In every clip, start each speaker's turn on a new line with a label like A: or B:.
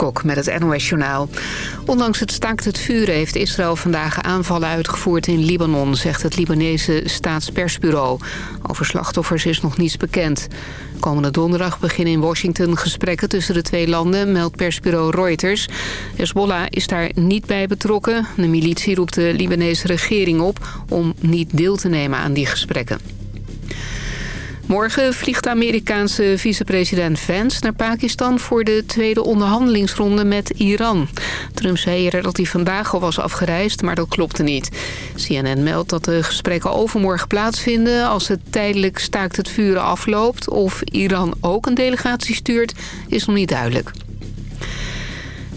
A: Kok met het NOS-journaal. Ondanks het staakt het vuren heeft Israël vandaag aanvallen uitgevoerd in Libanon... zegt het Libanese staatspersbureau. Over slachtoffers is nog niets bekend. Komende donderdag beginnen in Washington gesprekken tussen de twee landen... meldt persbureau Reuters. Hezbollah is daar niet bij betrokken. De militie roept de Libanese regering op om niet deel te nemen aan die gesprekken. Morgen vliegt de Amerikaanse vicepresident Vance naar Pakistan... voor de tweede onderhandelingsronde met Iran. Trump zei eerder dat hij vandaag al was afgereisd, maar dat klopte niet. CNN meldt dat de gesprekken overmorgen plaatsvinden... als het tijdelijk staakt het vuren afloopt. Of Iran ook een delegatie stuurt, is nog niet duidelijk.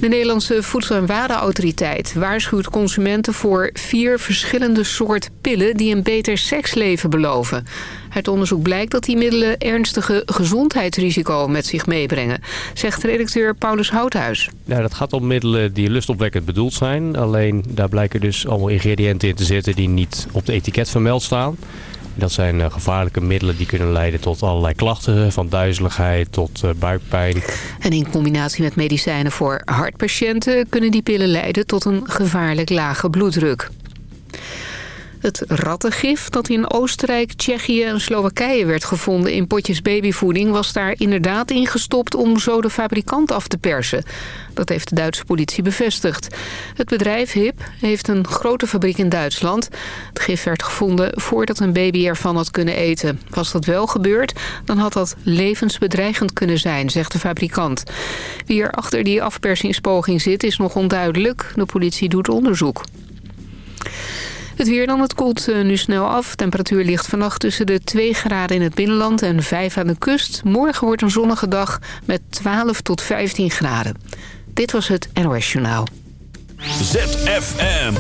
A: De Nederlandse Voedsel- en Warenautoriteit waarschuwt consumenten voor vier verschillende soorten pillen die een beter seksleven beloven. Uit onderzoek blijkt dat die middelen ernstige gezondheidsrisico met zich meebrengen, zegt redacteur Paulus Houthuis.
B: Dat gaat om middelen die lustopwekkend bedoeld zijn. Alleen daar blijken dus allemaal ingrediënten in te zitten die niet op de etiket vermeld staan. Dat zijn eh, gevaarlijke middelen die kunnen leiden tot allerlei klachten. Van duizeligheid tot eh, buikpijn.
A: En in combinatie met medicijnen voor hartpatiënten... kunnen die pillen leiden tot een gevaarlijk lage bloeddruk. Het rattengif dat in Oostenrijk, Tsjechië en Slowakije werd gevonden in potjes babyvoeding was daar inderdaad ingestopt om zo de fabrikant af te persen. Dat heeft de Duitse politie bevestigd. Het bedrijf HIP heeft een grote fabriek in Duitsland. Het gif werd gevonden voordat een baby ervan had kunnen eten. Was dat wel gebeurd, dan had dat levensbedreigend kunnen zijn, zegt de fabrikant. Wie er achter die afpersingspoging zit is nog onduidelijk. De politie doet onderzoek. Het weer dan, het koelt eh, nu snel af. Temperatuur ligt vannacht tussen de 2 graden in het binnenland en 5 aan de kust. Morgen wordt een zonnige dag met 12 tot 15 graden. Dit was het NOS Journaal.
C: ZFM.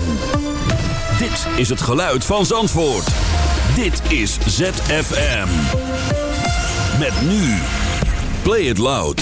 C: Dit is het geluid van Zandvoort. Dit is ZFM. Met nu. Play it loud.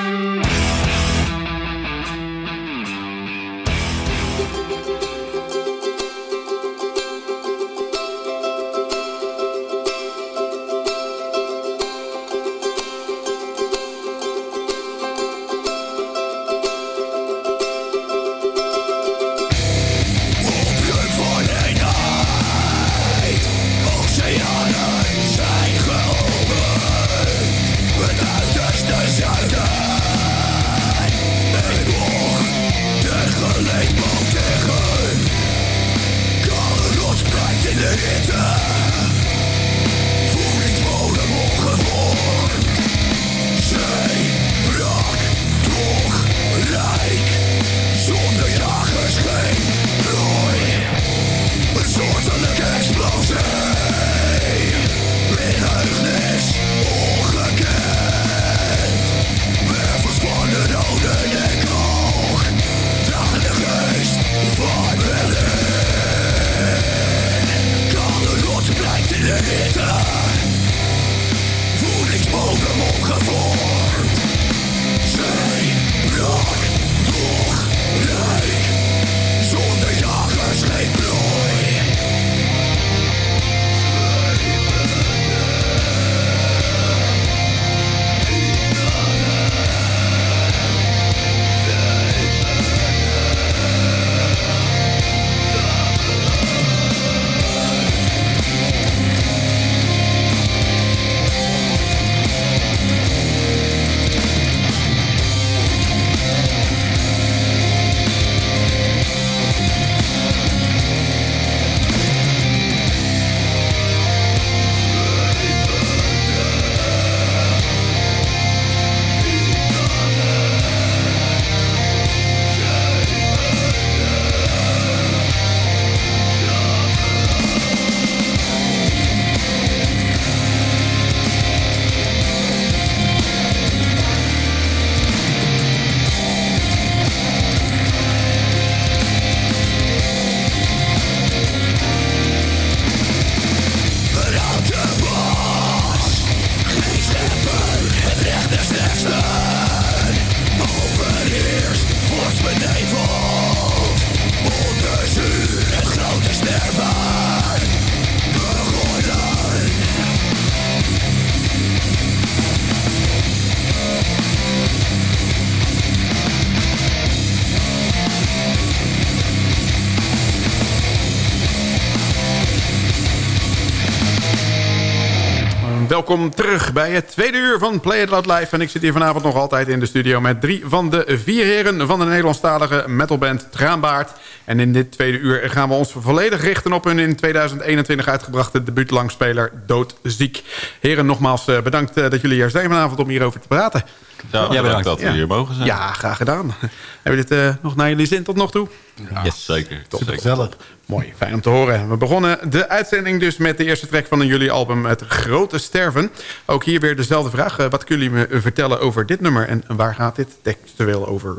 D: Welkom terug bij het tweede uur van Play It Loud Live. En ik zit hier vanavond nog altijd in de studio met drie van de vier heren van de Nederlandstalige metalband Traanbaard. En in dit tweede uur gaan we ons volledig richten op hun in 2021 uitgebrachte debuutlangspeler Doodziek. Heren, nogmaals eh, bedankt eh, dat jullie hier zijn vanavond om hierover te praten.
E: Ja, bedankt dat we hier mogen zijn.
D: Ja, graag gedaan. Hebben jullie dit uh, nog naar jullie zin tot nog toe?
E: Ja, yes, zeker.
D: Top. Zeker. Mooi, fijn om te horen. We begonnen de uitzending dus met de eerste track van jullie album Het Grote Sterven. Ook hier weer dezelfde vraag. Uh, wat kunnen jullie me vertellen over dit nummer en waar gaat dit textueel over?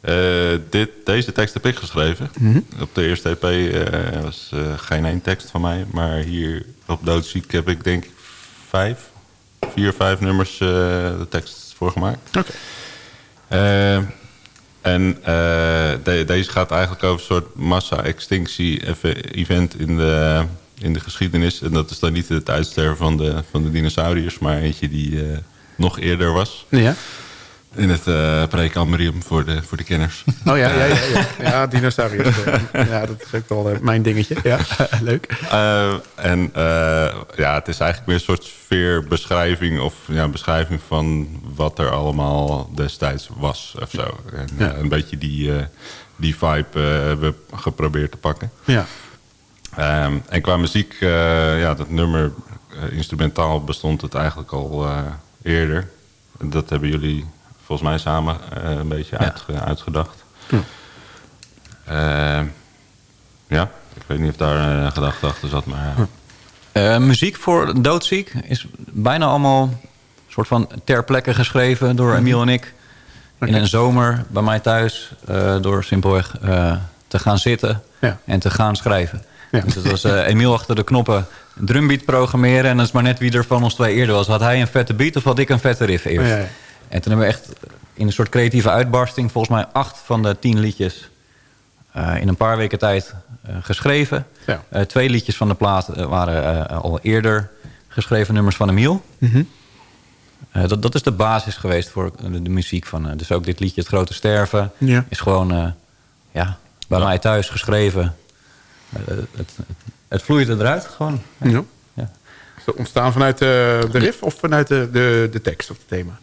E: Uh, dit, deze tekst heb ik geschreven. Mm -hmm. Op de eerste EP uh, was uh, geen één tekst van mij. Maar hier op Doodziek heb ik denk ik vijf, vier, vijf nummers de tekst voor gemaakt.
D: Oké.
E: Okay. En de, deze gaat eigenlijk over een soort massa-extinctie-event in de, in de geschiedenis. En dat is dan niet het uitsterven van de, van de dinosauriërs, maar eentje die nog eerder was.
D: Ja.
E: In het uh, Precambrium voor de, voor de kenners.
D: Oh ja, ja, ja, ja. ja dinosauriërs. ja, dat is ook wel uh, mijn dingetje. Ja, leuk.
E: Uh, en ja, het is eigenlijk meer een soort sfeerbeschrijving... of ja, beschrijving van wat er allemaal destijds was of zo. En, ja. een beetje die, die vibe hebben we geprobeerd te pakken.
D: Ja.
E: Um, en qua muziek, ja, dat nummer instrumentaal bestond het eigenlijk al eerder. Dat hebben jullie volgens mij samen uh, een beetje ja. uitge, uitgedacht.
D: Hm.
E: Uh, ja, ik weet niet of daar een gedachte achter zat, maar...
F: Hm. Uh, muziek voor Doodziek is bijna allemaal soort van ter plekke geschreven door Emiel en ik. Okay. In een zomer bij mij thuis, door simpelweg te gaan zitten
D: ja.
F: en te gaan schrijven. Ja. Dus het was Emiel achter de knoppen een drumbeat programmeren. En dat is maar net wie er van ons twee eerder was. Had hij een vette beat of had ik een vette riff eerst?
D: Ja, ja.
F: En toen hebben we echt in een soort creatieve uitbarsting... volgens mij acht van de tien liedjes uh, in een paar weken tijd uh, geschreven.
D: Ja.
F: Uh, twee liedjes van de plaat waren al eerder geschreven nummers van Emiel.
D: Mm -hmm.
F: dat, dat is de basis geweest voor de, de muziek. van. dus ook dit liedje Het Grote Sterven
D: ja.
F: is gewoon ja, bij
E: Ja.
F: mij thuis geschreven. het, het, het vloeit eruit gewoon.
D: Ja.
F: Ja.
D: Is dat ontstaan vanuit de riff of vanuit de, de, de tekst of het thema?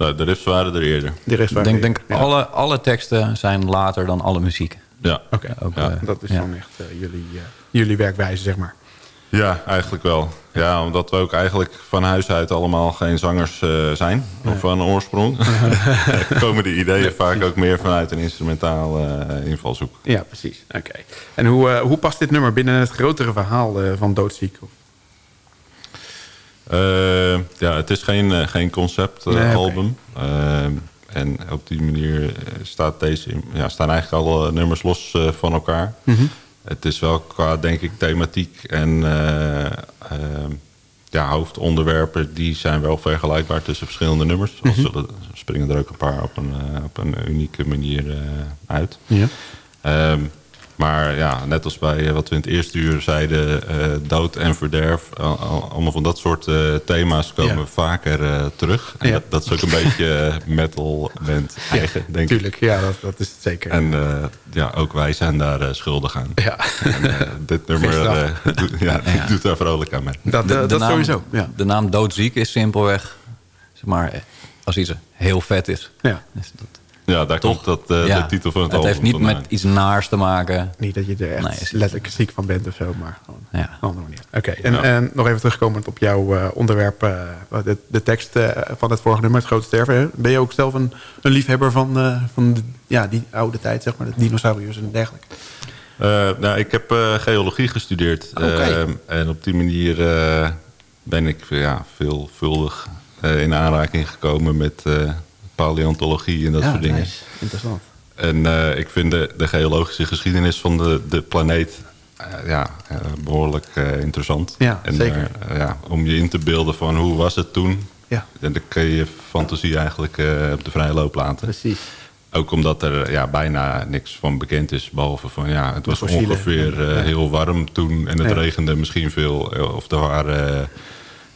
E: Nou, de riffs waren er eerder.
D: De riffs
F: Ik
D: waren
F: denk, denk
D: ja.
F: alle, alle teksten zijn later dan alle muziek.
E: Ja,
D: Oké,
E: Ja.
F: eh,
D: dat is
F: ja.
D: dan echt eh, jullie, eh, jullie werkwijze, zeg maar.
E: ja eigenlijk wel. Ja, omdat we ook eigenlijk van huis uit allemaal geen zangers eh, zijn. Of van oorsprong. komen de ideeën vaak ook meer vanuit een instrumentaal invalshoek.
D: Ja, precies. Oké. En hoe, eh, hoe past dit nummer binnen het grotere verhaal eh, van Doodziek? Of-
E: Eh, ja, het is geen, eh, geen conceptalbum.
D: Nee.
E: Eh, en op die manier staat deze, ja, staan eigenlijk alle nummers los van elkaar.
D: Mhm.
E: Het is wel qua, denk ik, thematiek en eh, eh, ja, hoofdonderwerpen... die zijn wel vergelijkbaar tussen verschillende nummers. Zullen, springen er ook een paar op een, op een unieke manier uit.
D: Ja.
E: Ehm, maar ja, net als bij eh, wat we in het eerste uur zeiden... eh, dood en verderf, al- al- allemaal van dat soort eh, thema's komen
D: Ja.
E: vaker eh, terug. En
D: Ja.
E: dat, dat is ook een beetje metal band eigen, denk ik.
D: Tuurlijk, ja, dat, dat is het zeker.
E: En eh, ja, ook wij zijn daar eh, schuldig aan.
D: ja,
E: En, dit nummer eh, doet, ja,
F: Ja.
E: doet daar vrolijk aan mee.
D: dat,
F: De- de
D: dat
F: naam-
D: sowieso. Ja.
F: De naam Doodziek is simpelweg, zeg maar, als iets heel vet is.
D: Ja.
F: Dus dat,
E: Ja, daar
F: Toch?
E: komt dat, eh,
F: ja.
E: de titel van het,
F: het
E: album
F: heeft niet
E: vandaan.
F: met iets naars te maken.
D: Niet dat je er echt
F: Nee,
D: letterlijk ziek van bent of zo, maar gewoon
F: Ja.
D: op een andere manier. Oké, en,
E: Ja.
D: en nog even terugkomend op jouw eh, onderwerp, eh, de, de tekst van het vorige nummer, Het Grote Sterven. hè? Ben je ook zelf een, een liefhebber van, eh, van de- ja, die oude tijd, zeg maar, de dinosauriërs en dergelijke?
E: Eh, nou, ik heb eh, geologie gestudeerd. Eh, en op die manier eh, ben ik ja, veelvuldig eh, in aanraking gekomen met eh, paleontologie en dat
D: ja,
E: soort dingen.
D: nice. Interessant.
E: En eh, ik vind de, de geologische geschiedenis van de, de planeet eh, ja, eh, behoorlijk eh, interessant.
D: Ja,
E: en
D: zeker.
E: ja, om je in te beelden van hoe was het toen...
G: Ja.
E: En dan kun je je fantasie eigenlijk op de vrije loop laten.
G: Precies.
E: Ook omdat er ja, bijna niks van bekend is. Behalve van ja, het was ongeveer heel warm toen. En het regende misschien veel. Of er waren...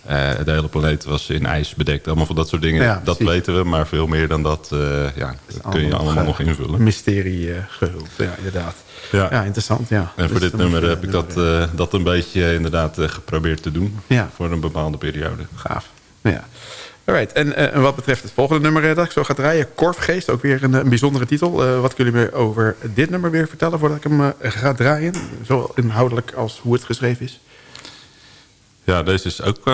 E: eh, de hele planeet was in ijs bedekt. Allemaal van dat soort dingen.
G: Ja,
E: dat weten we. Maar veel meer dan dat eh, ja, dat kun je
G: Allemaal nog,
E: nog
G: eh,
E: invullen.
G: Mysterie eh, gehuld, ja, inderdaad.
E: Ja.
G: Ja, interessant, ja.
E: En voor
G: Dus
E: dit nummer heb ik dat, eh, dat een beetje eh, inderdaad eh, geprobeerd te doen.
G: Ja.
E: Voor een bepaalde periode.
G: Gaaf. Ja. Alright. En, eh, en wat betreft het volgende nummer eh, dat ik zo ga draaien... Korfgeest, ook weer een, eh, een bijzondere titel. Eh, wat kunnen jullie me over dit nummer weer vertellen... voordat ik hem eh, ga draaien? Zowel inhoudelijk als hoe het geschreven is.
E: Ja, deze is ook eh,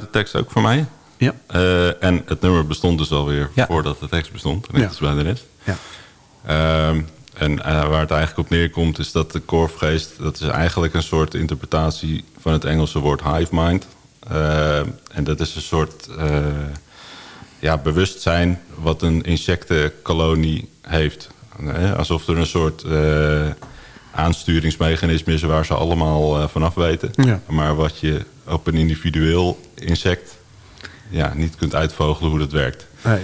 E: de tekst ook voor mij.
G: Ja.
E: Eh, en het nummer bestond dus alweer
D: Ja.
E: voordat de tekst bestond. Net
G: Ja.
E: als bij de rest.
G: Ja.
E: Ehm, en eh, waar het eigenlijk op neerkomt is dat de korfgeest... dat is eigenlijk een soort interpretatie van het Engelse woord hive mind. Eh, en dat is een soort ja, bewustzijn wat een insectenkolonie heeft. Alsof er een soort aansturingsmechanisme is... waar ze allemaal vanaf weten.
G: Ja.
E: Maar wat je op een individueel insect ja, niet kunt uitvogelen hoe dat werkt.
G: Nee.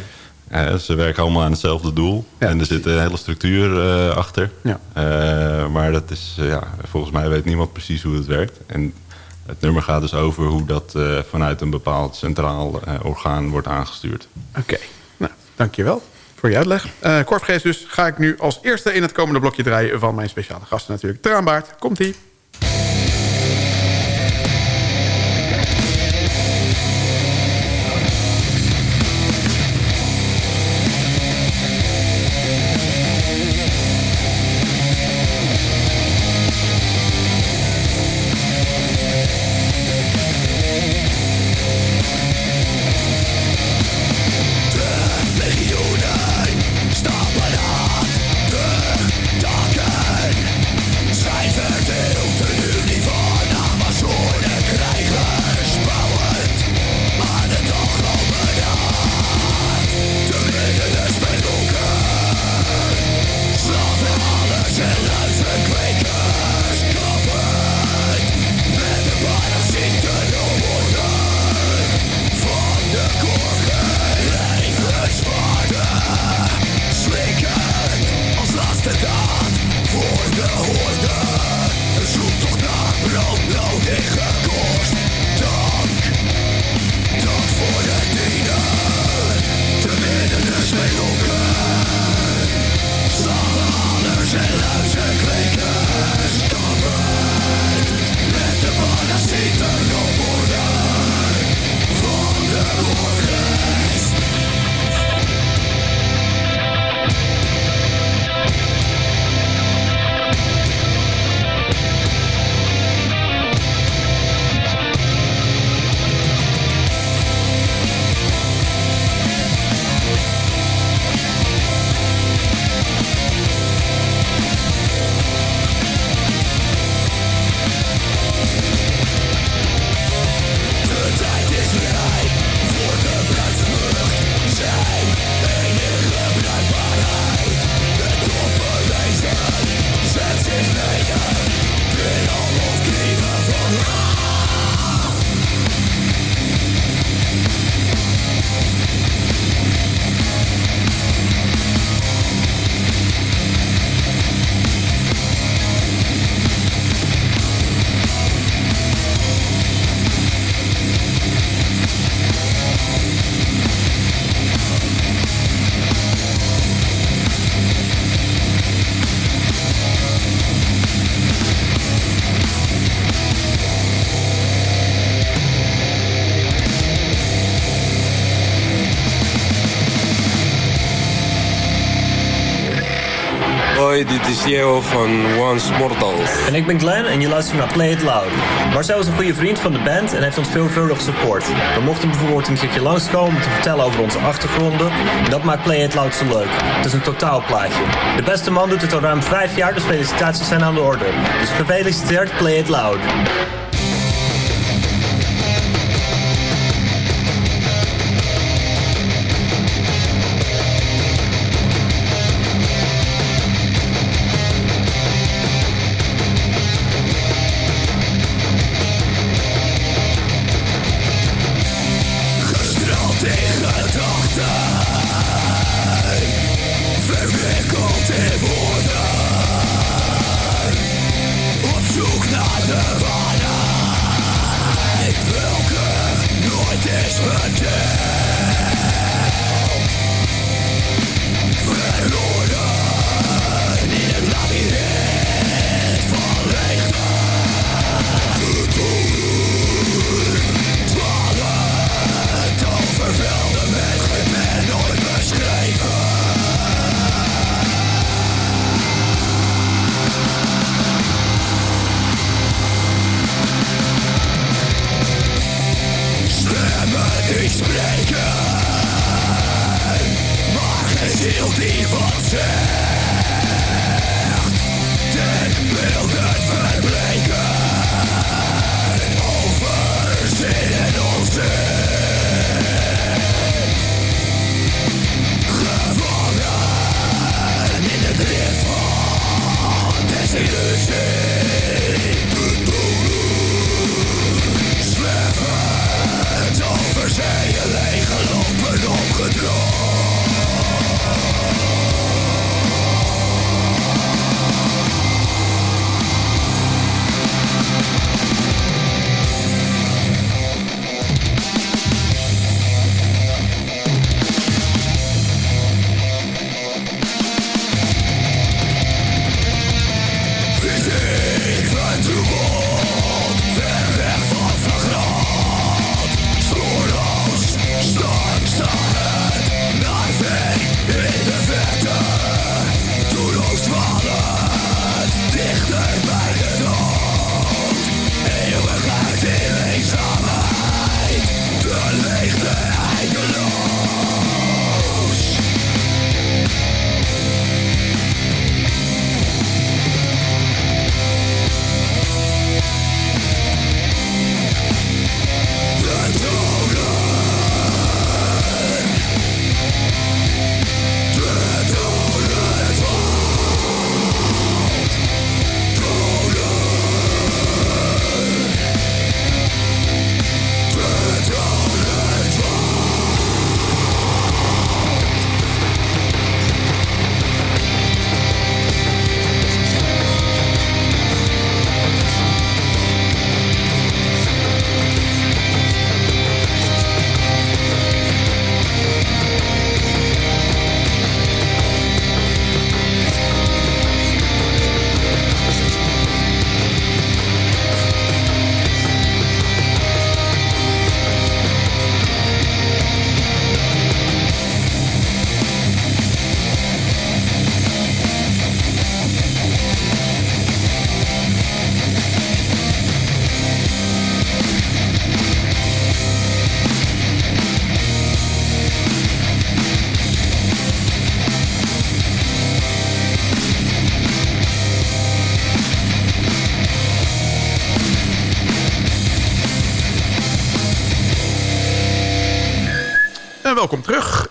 E: Eh, ze werken allemaal aan hetzelfde doel.
G: Ja,
E: en er zit een hele structuur eh, achter.
G: Ja.
E: Eh, maar dat is, ja, volgens mij weet niemand precies hoe het werkt. En het nummer gaat dus over hoe dat vanuit een bepaald centraal orgaan wordt aangestuurd.
G: Oké. Nou, dankjewel voor je uitleg. Eh Korfgeest dus ga ik nu als eerste in het komende blokje draaien... van mijn speciale gasten natuurlijk. Traanbaard, komt-ie.
H: Dit is Diego van Once Mortals.
I: En ik ben Glenn en je luistert naar Play It Loud. Marcel is een goede vriend van de band en heeft ons veelvuldig support. We mochten bijvoorbeeld een keertje langskomen om te vertellen over onze achtergronden. En dat maakt Play It Loud zo leuk. Het is een totaalplaatje. De beste man doet het al ruim vijf jaar, dus felicitaties zijn aan de orde. Dus gefeliciteerd Play It Loud.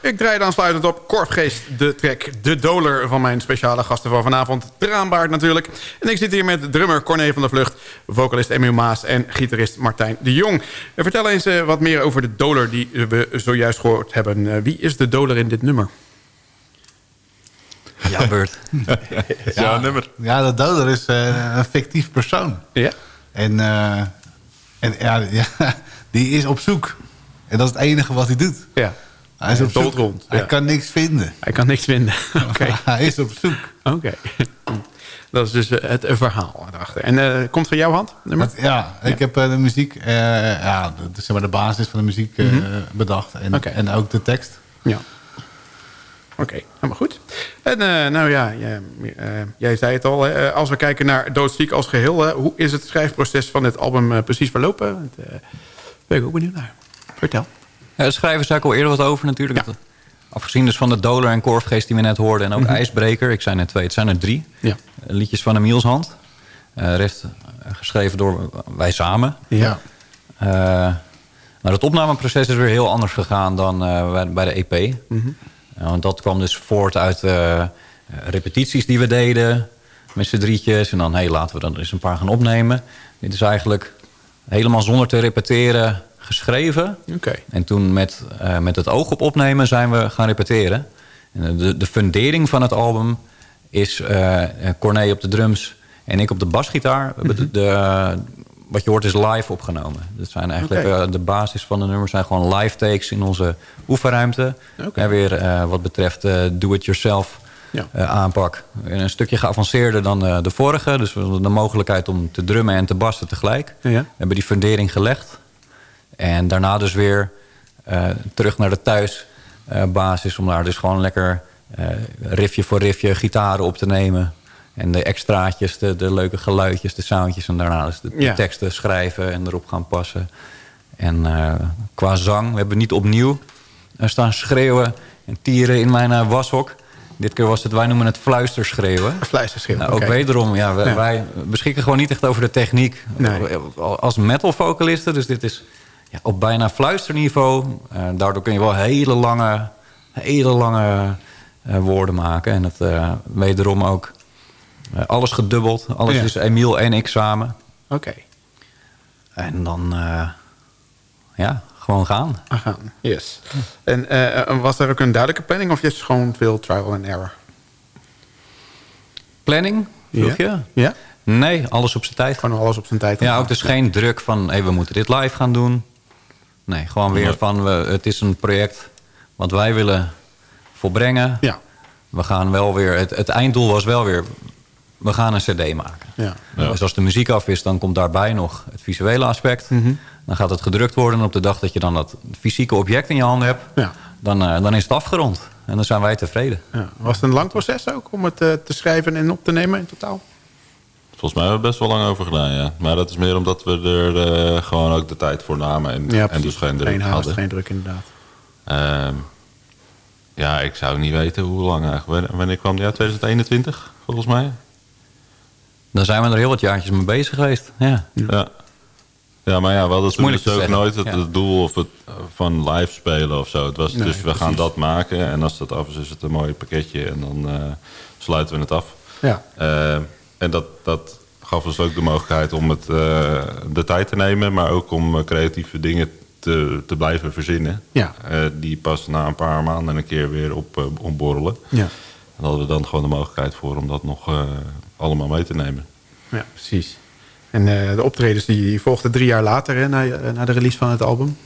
D: Ik draai aansluitend op Korfgeest, de track De Doler van mijn speciale gasten van vanavond. Traanbaard natuurlijk. En ik zit hier met drummer Corné van der Vlucht, vocalist Emu Maas en gitarist Martijn de Jong. vertel eens uh, wat meer over de Doler die we zojuist gehoord hebben. Wie is de Doler in dit nummer?
F: Ja, Bert.
E: ja, nummer.
J: Ja, de Doler is uh, een fictief persoon.
D: Ja.
J: En, en ja, ja, die is op zoek. En dat is het enige wat hij doet.
D: Ja.
J: Hij is op zoek. Rond. Hij kan niks vinden.
D: Hij kan niks vinden. Oké.
J: hij is op zoek.
D: Oké. Dat is dus eh, het verhaal erachter. En uh, komt van jouw hand?
J: ja, ja, ik heb uh, de muziek, uh, ja, de, zeg maar de basis van de muziek mm -hmm. bedacht. En, okay. en ook de tekst.
D: Ja. Oké, okay, helemaal goed. En nou ja, jij, jij zei het al. Hè, als we kijken naar Doodziek als geheel. hoe is het schrijfproces van dit album precies verlopen? Daar ben ik ook benieuwd naar. Vertel.
F: Ja, de schrijvers zei ik al eerder wat over natuurlijk. Afgezien dus van de Doler en Korfgeest die we net hoorden. En ook mm -hmm. IJsbreker. Ik zei net twee, het zijn er drie.
D: Ja.
F: Liedjes van Emiels hand. Uh, rest geschreven door wij samen.
D: Ja.
F: Uh, maar het opnameproces is weer heel anders gegaan dan uh, bij de EP.
D: Mm -hmm.
F: want dat kwam dus voort uit repetities die we deden. Met z'n drietjes. En dan, hé, hey, laten we dan eens een paar gaan opnemen. Dit is eigenlijk helemaal zonder te repeteren geschreven.
D: Okay.
F: En toen met, uh, met het oog op opnemen zijn we gaan repeteren. En de, de fundering van het album is uh, Corné op de drums en ik op de basgitaar. Mm -hmm. de, de, wat je hoort is live opgenomen. Dat zijn eigenlijk eh, de basis van de nummers zijn gewoon live takes in onze oefenruimte. En weer eh, wat betreft eh, do-it-yourself
D: Ja.
F: eh, aanpak. Een stukje geavanceerder dan eh, de vorige. Dus we hadden de mogelijkheid om te drummen en te bassen tegelijk.
D: Ja.
F: We hebben die fundering gelegd. En daarna dus weer eh, terug naar de thuisbasis... om daar dus gewoon lekker eh, riffje voor riffje gitaren op te nemen. En de extraatjes, de, de leuke geluidjes, de soundjes... en daarna dus de, teksten schrijven en erop gaan passen. En eh, qua zang, we hebben niet opnieuw staan schreeuwen... en tieren in mijn washok... Dit keer was het, wij noemen het fluisterschreeuwen.
D: Fluisterschreeuw,
F: Nou. Ook wederom, ja, wij,
D: Ja.
F: wij beschikken gewoon niet echt over de techniek.
D: Nee.
F: Als metalvocalisten, dus dit is ja, op bijna fluisterniveau. Eh, daardoor kun je wel hele lange, hele lange eh, woorden maken. En het eh, wederom ook alles gedubbeld. Alles
D: Ja.
F: is Emiel en ik samen.
D: Oké.
F: En dan, eh, ja, gewoon gaan.
D: Gaan. Yes. En eh, was er ook een duidelijke planning of is het gewoon veel trial and error?
F: Planning, vroeg
D: Ja.
F: je?
D: Ja?
F: Nee, alles op zijn tijd.
D: Gewoon alles op zijn tijd.
F: Ja, ook dus geen druk van hey, we moeten dit live gaan doen. Nee, gewoon weer
D: Nee.
F: van we, het is een project wat wij willen volbrengen.
D: Ja.
F: We gaan wel weer, het, het einddoel was wel weer, we gaan een cd maken.
D: Ja.
F: Dus als de muziek af is, dan komt daarbij nog het visuele aspect.
D: Mhm.
F: Dan gaat het gedrukt worden. En op de dag dat je dan dat fysieke object in je handen hebt,
D: Ja.
F: dan, eh, dan is het afgerond. En dan zijn wij tevreden.
D: Ja. Was het een lang proces ook om het eh, te schrijven en op te nemen in totaal?
E: Volgens mij hebben we best wel lang over gedaan, ja. Maar dat is meer omdat we er eh, gewoon ook de tijd voor namen. En,
D: Ja,
E: en dus geen druk
D: Geen haast,
E: hadden.
D: geen druk inderdaad.
E: Ehm, ja, ik zou niet weten hoe lang eigenlijk. Wanneer- kwam die uit? 2021, volgens mij?
F: Dan zijn we er heel wat jaartjes mee bezig geweest. Ja.
E: Ja. Ja, maar ja, we hadden toen dus ook
F: zeggen.
E: nooit het,
F: Ja.
E: het doel of het, eh, van live spelen of zo. Het was
D: Nee,
E: dus we gaan dat maken en als dat af is, is het een mooi pakketje en dan eh, sluiten we het af.
D: Ja.
E: Eh, en dat, dat gaf ons ook de mogelijkheid om het, eh, de tijd te nemen, maar ook om eh, creatieve dingen te, te blijven verzinnen.
D: Ja.
E: Eh, die pas na een paar maanden een keer weer op, uh, opborrelen.
D: Ja.
E: En hadden we dan gewoon de mogelijkheid voor om dat nog allemaal mee te nemen.
D: Ja, precies. En de optredens die volgden drie jaar later hè, na, na de release van het album.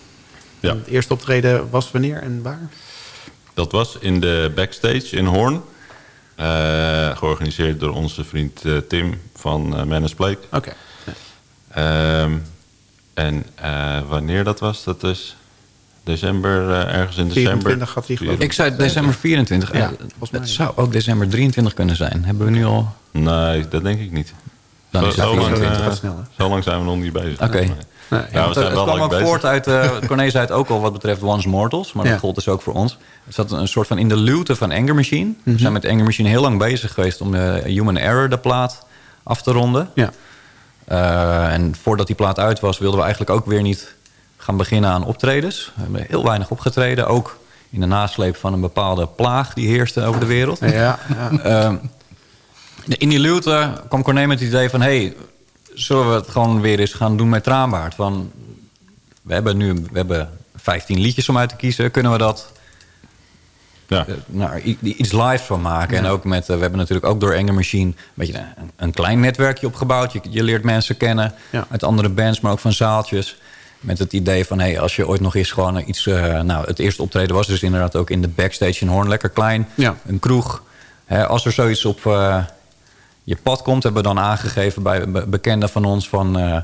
E: Ja.
D: En Het eerste optreden was wanneer en waar?
E: Dat was in de backstage in Hoorn. Eh, georganiseerd door onze vriend eh, Tim van uh, Menace Blake.
D: Oké.
E: Ehm, en eh, wanneer dat was, dat is december, eh, ergens in december.
D: 24 had hij geloof ik.
F: Ik zei december 24.
D: Ja.
F: Het zou ook december 23 kunnen zijn. Hebben we nu al...
E: Nee, dat denk ik niet.
F: Dan
E: zo,
F: is het
E: zo lang,
F: 24
D: gaat snel, hè?
E: zo lang zijn we nog niet bezig.
F: Oké.
E: Nee, Ja, we
F: Want,
E: zijn
F: eh,
E: wel
F: het kwam ook
E: bezig.
F: voort uit, uh, Corné zei het ook al wat betreft Once Mortals. Maar
D: Ja.
F: dat gold dus ook voor ons. Het zat een soort van in de luwte van Anger Machine.
D: Mhm.
F: We zijn met Anger Machine heel lang bezig geweest om de Human Error, de plaat, af te ronden.
D: Ja.
F: Uh, en voordat die plaat uit was, wilden we eigenlijk ook weer niet gaan beginnen aan optredens. We hebben heel weinig opgetreden. Ook in de nasleep van een bepaalde plaag die heerste over de wereld.
D: Ja, ja.
F: Uh, in die luwte kwam Corné met het idee van... Hey, zullen we het gewoon weer eens gaan doen met Traanbaard? Van, we hebben nu we hebben 15 liedjes om uit te kiezen. Kunnen we dat
E: ja.
F: uh, nou, iets live van maken? Ja. En ook met, uh, we hebben natuurlijk ook door Enger Machine... een, beetje een, een klein netwerkje opgebouwd. Je, je leert mensen kennen
D: ja.
F: uit andere bands, maar ook van zaaltjes. Met het idee van, hey, als je ooit nog eens gewoon iets... Uh, nou, het eerste optreden was dus inderdaad ook in de backstage in Hoorn. Lekker klein,
D: ja.
F: een kroeg. Hè, als er zoiets op uh, je pad komt, hebben we dan aangegeven bij be bekenden van ons van... Uh,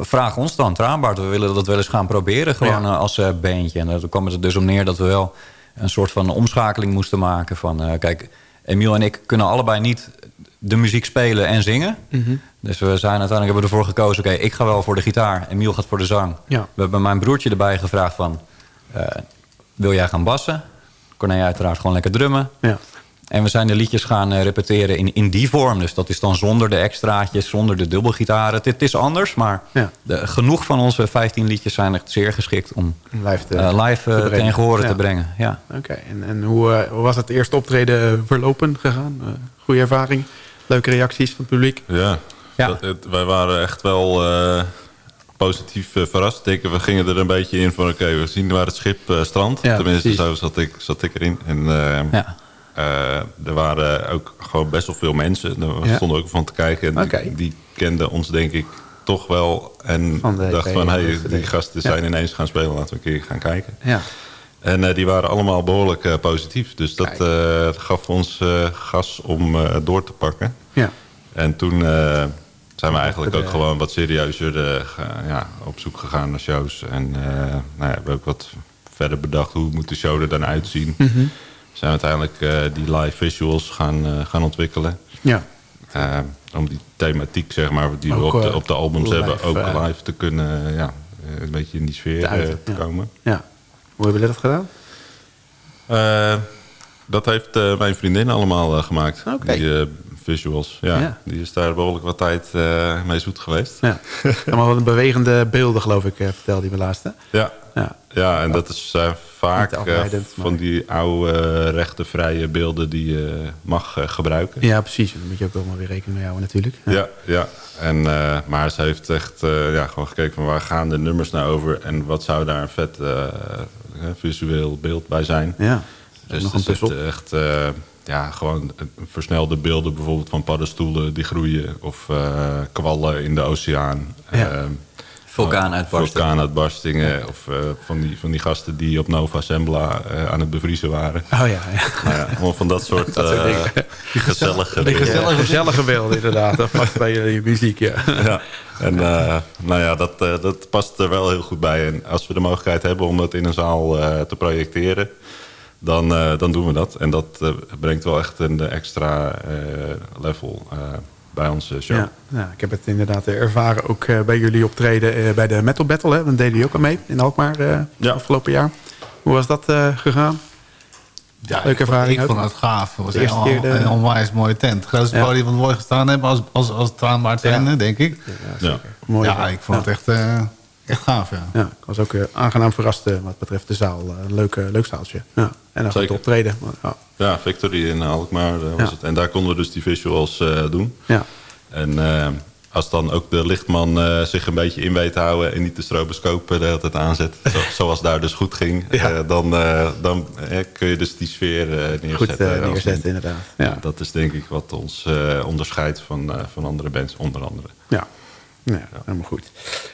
F: vraag ons dan, Traanbaard. We willen dat wel eens gaan proberen, gewoon ja. als uh, bandje. En daar kwam het er dus om neer dat we wel een soort van omschakeling moesten maken. Van, uh, kijk, Emiel en ik kunnen allebei niet de muziek spelen en zingen.
D: Mhm.
F: Mm -hmm. Dus we zijn uiteindelijk hebben we ervoor gekozen... oké, okay, ik ga wel voor de gitaar, Emiel gaat voor de zang.
D: Ja.
F: We hebben mijn broertje erbij gevraagd van... Wil jij gaan bassen? Corné uiteraard gewoon lekker drummen.
D: Ja.
F: En we zijn de liedjes gaan uh, repeteren in, in die vorm. Dus dat is dan zonder de extraatjes, zonder de dubbelgitaren. Het, het is anders, maar
D: ja.
F: de, genoeg van onze 15 liedjes zijn echt zeer geschikt om
D: live, te,
F: uh, live uh,
D: te
F: ten gehore
D: ja.
F: te brengen. Ja.
D: Oké, okay. en, en hoe, hoe, was het eerste optreden verlopen gegaan? goede ervaring? Leuke reacties van het publiek?
E: Ja,
F: ja.
E: Dat, het, wij waren echt wel uh, positief uh, verrast. We gingen er een beetje in van oké, okay, we zien waar het schip uh, strandt.
D: Ja,
E: Tenminste,
D: precies.
E: zo zat ik, zat ik erin. En,
F: ja.
E: Uh, er waren ook gewoon best wel veel mensen. Daar
D: ja.
E: stonden ook van te kijken. En
D: okay.
E: die, die, kenden ons denk ik toch wel. En
D: Van de
E: dacht
D: EP
E: van, hey, die gasten zijn ineens gaan spelen. Laten we een keer gaan kijken.
D: Ja.
E: En eh, die waren allemaal behoorlijk eh, positief. Dus dat eh, gaf ons eh, gas om eh, door te pakken.
D: Ja.
E: En toen eh, zijn we eigenlijk ook gewoon wat serieuzer eh, ja, op zoek gegaan naar shows. En eh, nou ja, we hebben ook wat verder bedacht hoe moet de show er dan uitzien.
D: Mhm.
E: Zijn we uiteindelijk eh, die live visuals gaan, eh, gaan ontwikkelen.
D: Ja.
E: Eh, om die thematiek zeg maar, die we op de, op de albums
D: live,
E: hebben, ook live te kunnen ja, een beetje in die sfeer
D: te uiten,
E: te
D: ja.
E: komen.
D: ja. Hoe hebben jullie dat gedaan?
E: Dat heeft mijn vriendin allemaal gemaakt. Die visuals. Ja.
D: Ja.
E: Die is daar behoorlijk wat tijd mee zoet geweest.
D: Ja. Allemaal wat bewegende beelden, geloof ik, vertelde hij me laatst. hè?
E: Ja.
D: Ja.
E: Ja, en dat is eh, vaak eh, van die oude eh, rechte vrije beelden die je mag gebruiken.
D: Ja, precies. Dan moet je ook allemaal weer rekening mee houden natuurlijk.
E: Ja, ja. En, maar ze heeft echt ja, gewoon gekeken van waar gaan de nummers nou over... en wat zou daar een vet visueel beeld bij zijn.
D: Ja.
E: Dus
D: nog een puzzel.
E: zitten echt ja, gewoon versnelde beelden... bijvoorbeeld van paddenstoelen die groeien... of kwallen in de oceaan.
D: Ja.
F: Vulkaanuitbarstingen.
E: vulkaanuitbarstingen. Of eh, van, die, van die gasten die op Nova Sembla eh, aan het bevriezen waren.
D: Oh ja, ja.
E: Nou ja, van dat soort,
D: Dat soort
E: eh, gezellige
D: Die
E: dingen.
D: gezellige, gezellige beelden, inderdaad. Dat past bij je, muziek, ja.
E: Ja, en eh, nou ja, dat, eh, dat past er wel heel goed bij. En als we de mogelijkheid hebben om dat in een zaal eh, te projecteren, dan, eh, dan doen we dat. En dat brengt wel echt een extra eh, level eh, bij onze show.
D: Ja, ja, ik heb het inderdaad ervaren ook eh, bij jullie optreden eh, bij de Metal Battle. Hè? Dan deden jullie ook al mee in Alkmaar eh
E: Ja.
D: afgelopen jaar. Hoe was dat eh, gegaan?
J: Ja,
D: Leuke
J: ik vond-
D: ervaring
J: Ik vond het gaaf. Het was echt
D: eerste
J: een,
D: keer de-
J: een onwijs mooie tent. Het grootste
D: Ja.
J: podium wat we ooit gestaan hebben als, als, als
D: Ja.
J: denk ik.
E: Ja.
D: Mooi.
J: ja, ik vond het echt, eh, echt gaaf, ja.
D: Ja, ik was ook eh, aangenaam verrast eh, wat betreft de zaal. Eh, een leuk, leuk zaaltje. Ja. En dan goed
E: Zeker.
D: optreden. Maar, ja.
E: Ja, Victory in Alkmaar was
D: Ja.
E: het. En daar konden we dus die visuals eh, doen.
D: Ja.
E: En eh, als dan ook de lichtman eh, zich een beetje in weet te houden... en niet de stroboscoop de hele tijd aanzet... zo, zoals daar dus goed ging...
D: Ja.
E: eh, dan, eh, dan kun je dus die sfeer eh, neerzetten.
D: Goed neerzetten, inderdaad.
E: Ja. Dat is denk ik wat ons eh, onderscheidt van, eh, van andere bands, onder andere.
D: Ja. Ja, helemaal goed.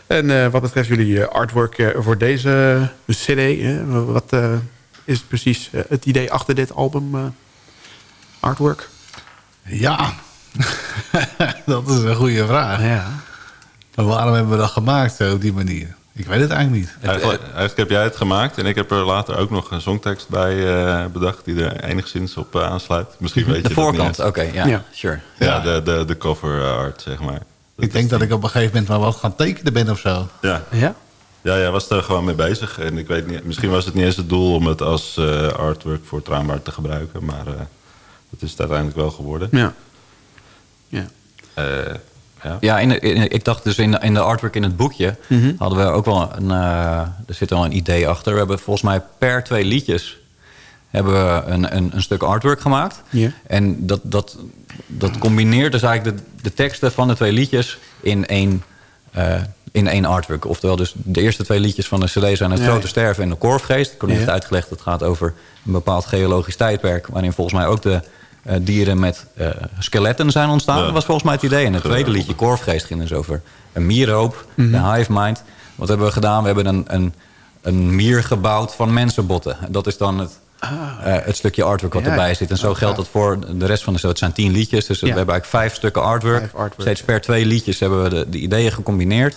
D: En eh, wat betreft jullie eh, artwork eh, voor deze cd... hè, wat eh, is precies het idee achter dit album eh, artwork?
J: Ja, dat is een goede vraag.
D: Ja.
J: Maar waarom hebben we dat gemaakt op die manier? Ik weet het eigenlijk niet.
E: Eigenlijk, eigenlijk heb jij het gemaakt en ik heb er later ook nog een songtekst bij eh, bedacht... die er enigszins op aansluit. Misschien weet je
F: De
E: dat niet
F: voorkant, oké, ja,
D: Ja.
F: sure.
E: Ja,
J: Ja.
E: de, de, de cover art, zeg maar.
J: Ik denk dat ik op een gegeven moment maar wat gaan tekenen ben of zo.
E: Ja,
D: Ja?
E: Ja, jij was er gewoon mee bezig. En ik weet niet, misschien was het niet eens het doel om het als eh, artwork voor Traanbaard te gebruiken. Maar eh, dat is het uiteindelijk wel geworden.
D: Ja. Ja.
E: Eh, ja.
F: Ja, in de- in- ik dacht dus in de, in de artwork in het boekje
D: Mhm.
F: hadden we ook wel een, eh, er zit wel een idee achter. We hebben volgens mij per twee liedjes hebben we een, een, een stuk artwork gemaakt.
D: Ja.
F: En dat, dat, dat combineert dus eigenlijk de, de teksten van de twee liedjes in één, eh, in één artwork. Oftewel dus de eerste twee liedjes van de cd zijn Het
D: Ja.
F: Grote Sterven en De Korfgeest. Ik heb net
D: Ja.
F: uitgelegd, het gaat over een bepaald geologisch tijdperk... waarin volgens mij ook de eh, dieren met eh, skeletten zijn ontstaan.
E: Ja.
F: Dat was volgens mij het idee. En het tweede liedje, Korfgeest, ging dus over een mierhoop, de hive mind. Wat hebben we gedaan? We hebben een, een, een mier gebouwd van mensenbotten. En dat is dan het, eh, het stukje artwork wat
D: Ja.
F: erbij zit. En zo
D: Oh,
F: geldt dat voor de rest van de show. Het zijn tien liedjes, dus we hebben eigenlijk vijf stukken artwork.
D: Vijf artwork.
F: Steeds per twee liedjes hebben we de, de ideeën gecombineerd.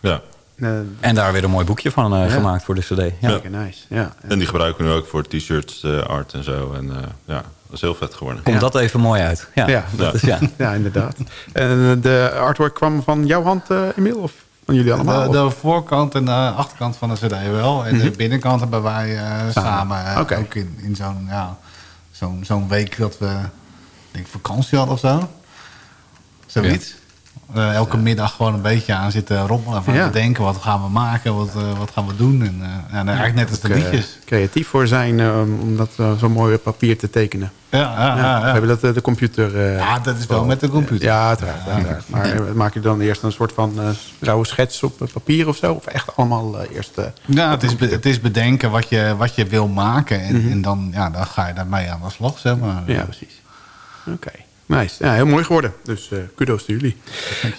E: ja.
D: Eh,
F: En daar weer een mooi boekje van eh,
D: Ja.
F: gemaakt voor de cd. Ja.
D: Nice. Ja.
E: En die gebruiken we nu ook voor t-shirts, eh, art en zo. En eh, ja, dat is heel vet geworden.
F: Komt dat even mooi uit. Ja,
D: Ja.
F: dat
E: Ja.
F: Is, ja.
D: ja, inderdaad. En de artwork kwam van jouw hand, eh Emiel? Of van jullie allemaal?
J: De, de voorkant en de achterkant van de cd wel. En de binnenkant hebben wij eh, samen, eh,
D: Oké.
J: ook in, in zo'n ja, zo'n zo'n week dat we denk vakantie hadden of zo. Zoiets. Eh, elke middag gewoon een beetje aan zitten rommelen. Van
D: Ja.
J: te denken, wat gaan we maken, wat, eh, wat gaan we doen. En, ja, nou, eigenlijk net als de liedjes.
D: creatief voor zijn om- dat zo mooi op papier te tekenen.
J: Ja, ja, ja,
D: We
J: ja.
D: hebben dat de computer...
J: Ja, dat is wel met de computer.
D: Ja, uiteraard. uiteraard. Maar maak je dan eerst een soort van rauwe schets op papier of zo? Of echt allemaal eerst...
J: Ja, het is, het is bedenken wat je, wat je wil maken. En,
D: Mhm.
J: en dan, ja, dan ga je daarmee aan de slag, zeg maar.
D: ja, precies. Oké. Nice. Ja, heel mooi geworden. Dus uh, kudos to jullie.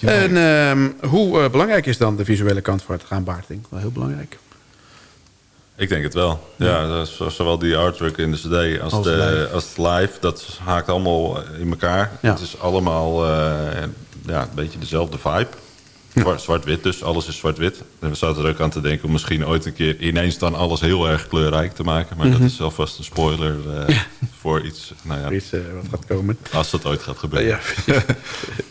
D: En uh, hoe uh, belangrijk is dan de visuele kant voor het gaan baarting? Wel heel belangrijk.
E: Ik denk het wel. Ja, ja zowel die artwork in de cd als, als de, live. als het live. Dat haakt allemaal in elkaar. Ja. Het is allemaal ja, een beetje dezelfde vibe. Zwart-wit dus, alles is zwart-wit. En we zaten er ook aan te denken om misschien ooit een keer ineens dan alles heel erg kleurrijk te maken. Maar mm -hmm. dat is alvast een spoiler uh, ja. voor iets, nou ja,
D: iets uh, wat gaat komen.
E: Als dat ooit gaat gebeuren. Ja.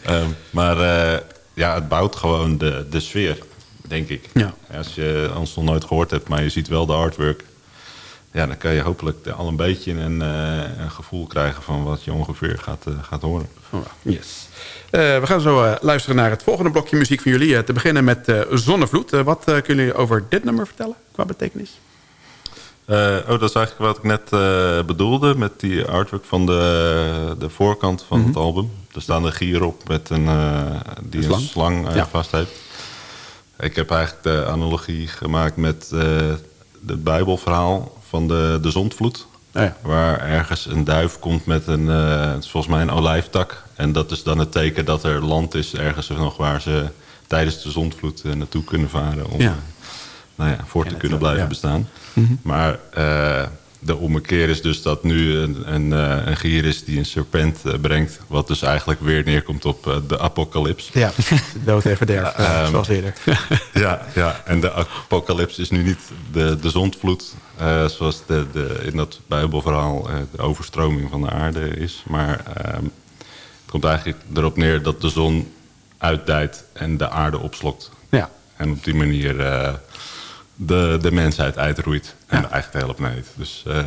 E: um, maar uh, ja, het bouwt gewoon de, de sfeer, denk ik. Ja. Als je ons nog nooit gehoord hebt, maar je ziet wel de artwork. Ja, dan kan je hopelijk al een beetje een, een gevoel krijgen van wat je ongeveer gaat, gaat horen.
D: Oh, yes. Uh, we gaan zo uh, luisteren naar het volgende blokje muziek van jullie. Uh, te beginnen met Zonnevloed. wat kunnen jullie over dit nummer vertellen qua betekenis?
E: oh, dat is eigenlijk wat ik net bedoelde met die artwork van de, de voorkant van mm -hmm. het album. Er staan de gier op met een, die een slang, slang ja. vast heeft. Ik heb eigenlijk de analogie gemaakt met het Bijbelverhaal van de, de zondvloed. Ja. Waar ergens een duif komt met een, uh, volgens mij een olijftak. En dat is dan het teken dat er land is ergens nog waar ze tijdens de zondvloed uh, naartoe kunnen varen. Om ja. nou ja, voor te kunnen blijven bestaan. Mm -hmm. Maar uh, de ommekeer is dus dat nu een, een, een gier is die een serpent brengt. Wat dus eigenlijk weer neerkomt op de apocalyps.
D: Ja, dood en verderf, um, zoals eerder.
E: ja, ja, en de apocalyps is nu niet de, de zondvloed. Uh, zoals de, de, in dat Bijbelverhaal uh, de overstroming van de aarde is. Maar uh, het komt eigenlijk erop neer dat de zon uitdijt en de aarde opslokt. Ja. En op die manier de, de mensheid uitroeit. En ja. eigenlijk de hele planeet. Dus,
D: ja,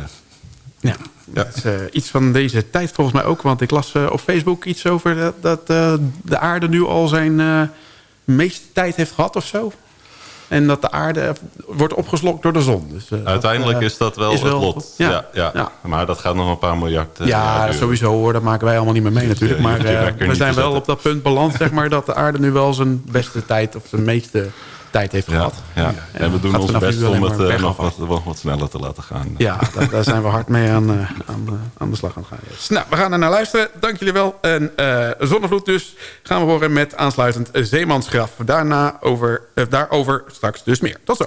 D: ja. Dat is iets van deze tijd volgens mij ook. Want ik las op Facebook iets over dat, dat de aarde nu al zijn meeste tijd heeft gehad of zo. En dat de aarde wordt opgeslokt door de zon. Dus, uh,
E: Uiteindelijk dat, is dat wel is het lot. Ja. Ja, ja. ja, Maar dat gaat nog een paar miljard uh,
D: Ja, sowieso hoor. Dat maken wij allemaal niet meer mee dus, natuurlijk. Maar we zijn wel op dat punt beland, zeg maar, dat de aarde nu wel zijn beste tijd of zijn meeste tijd heeft gehad.
E: Ja, En we doen ons best om het uh, nog, wat, wat, wat, sneller te laten gaan.
D: Ja, daar, daar zijn we hard mee aan, uh, aan, aan, de slag aan gaan. Yes. Nou, we gaan er naar luisteren. Dank jullie wel. En Zonnevloed dus gaan we horen met aansluitend Zeemansgraf. Daarna over, daarover straks dus meer. Tot zo.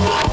D: What?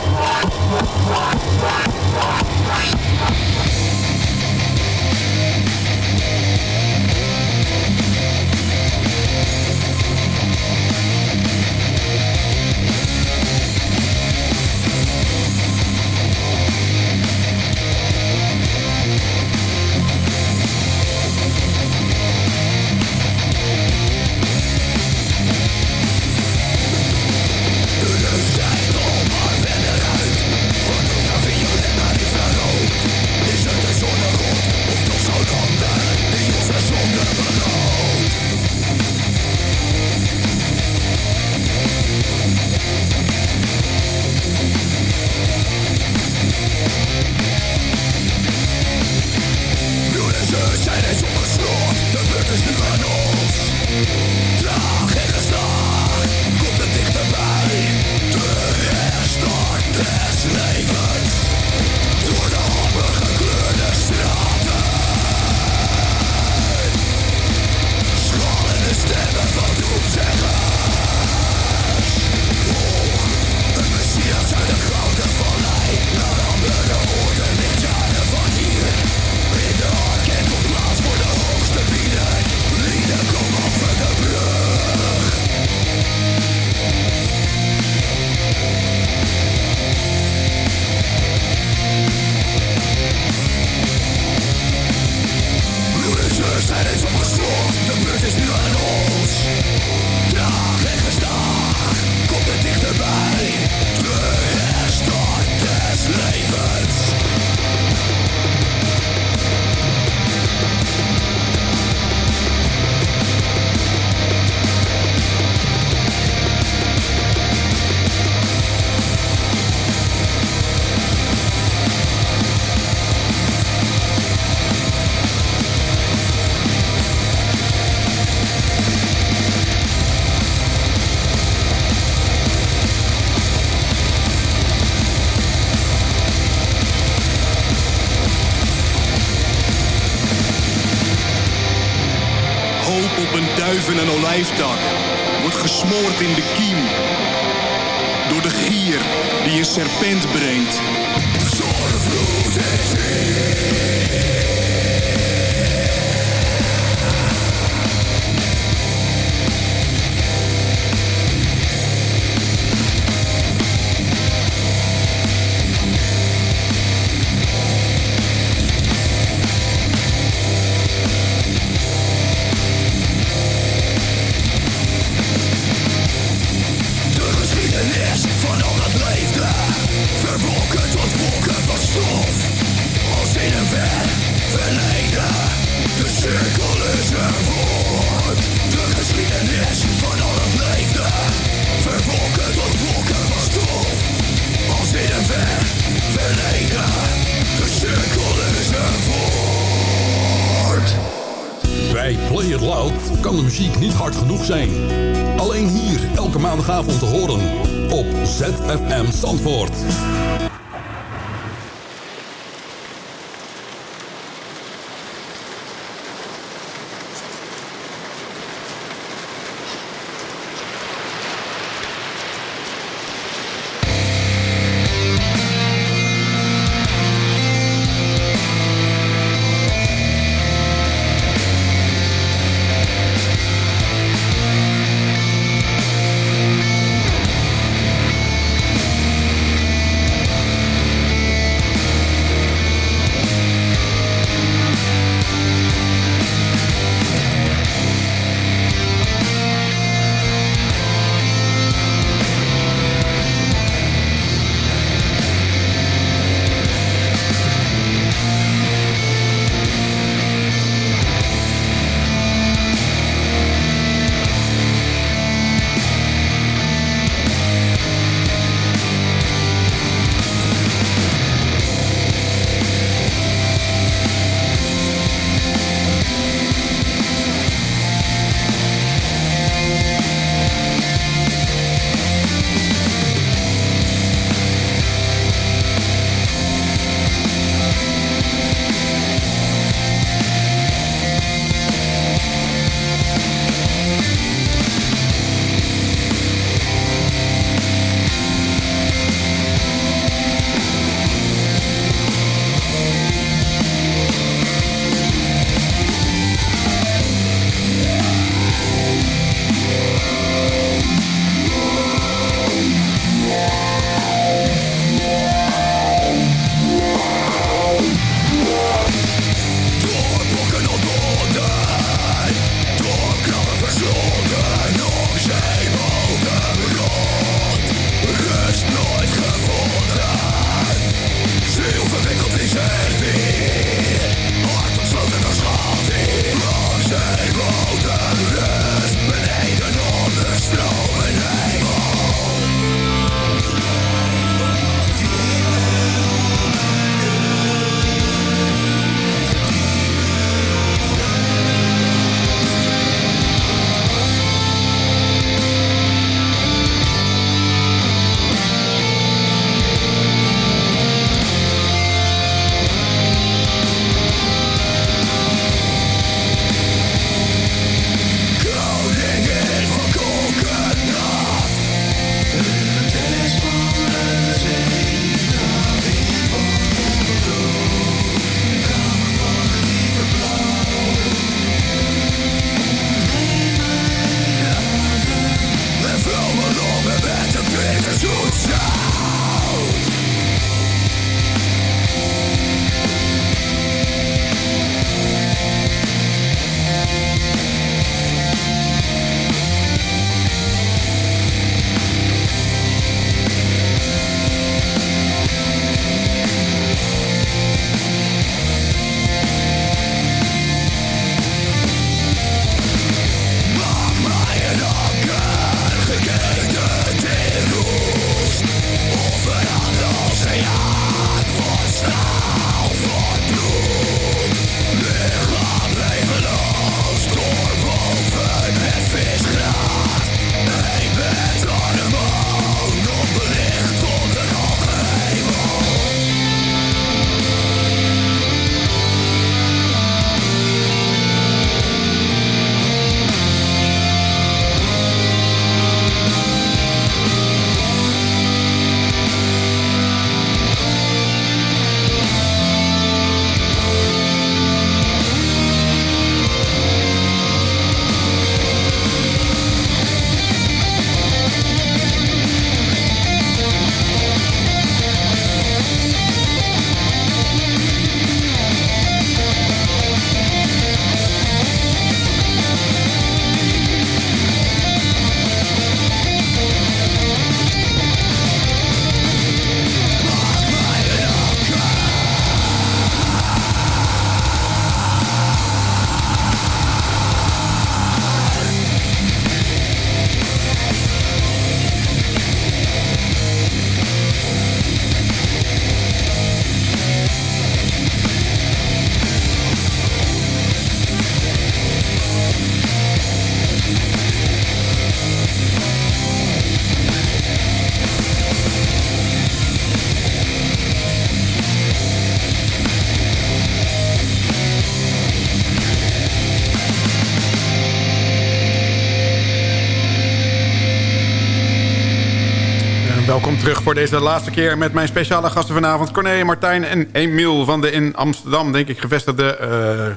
D: Deze laatste keer met mijn speciale gasten vanavond. Corné, Martijn en Emiel van de in Amsterdam, denk ik, gevestigde eh,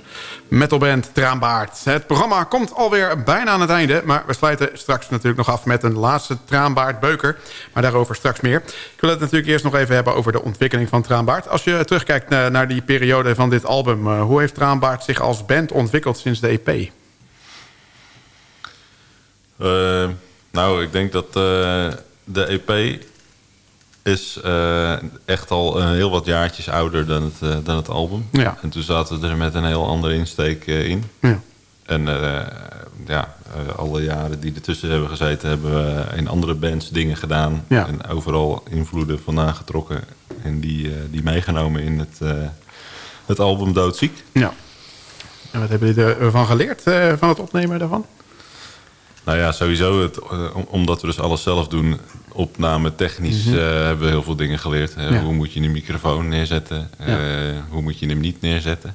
D: metalband Traanbaard. Het programma komt alweer bijna aan het einde. Maar we sluiten straks natuurlijk nog af met een laatste Traanbaard Beuker. Maar daarover straks meer. Ik wil het natuurlijk eerst nog even hebben over de ontwikkeling van Traanbaard. Als je terugkijkt naar, naar die periode van dit album. eh, hoe heeft Traanbaard zich als band ontwikkeld sinds de EP?
E: Eh, nou, ik denk dat eh, de EP is eh, echt al eh, heel wat jaartjes ouder dan het, eh, dan het album.
D: Ja.
E: En toen zaten we er met een heel andere insteek in.
D: Ja.
E: En ja, alle jaren die ertussen hebben gezeten... hebben we in andere bands dingen gedaan.
D: Ja.
E: En overal invloeden vandaan getrokken. En die, die meegenomen in het, het album Doodziek.
D: Ja. En wat hebben jullie ervan geleerd, van het opnemen daarvan?
E: Nou ja, sowieso, het, eh, om- omdat we dus alles zelf doen, opname technisch,
D: Mhm.
E: eh, hebben we heel veel dingen geleerd. Eh,
D: Ja.
E: Hoe moet je een microfoon neerzetten? Hoe moet je hem niet neerzetten?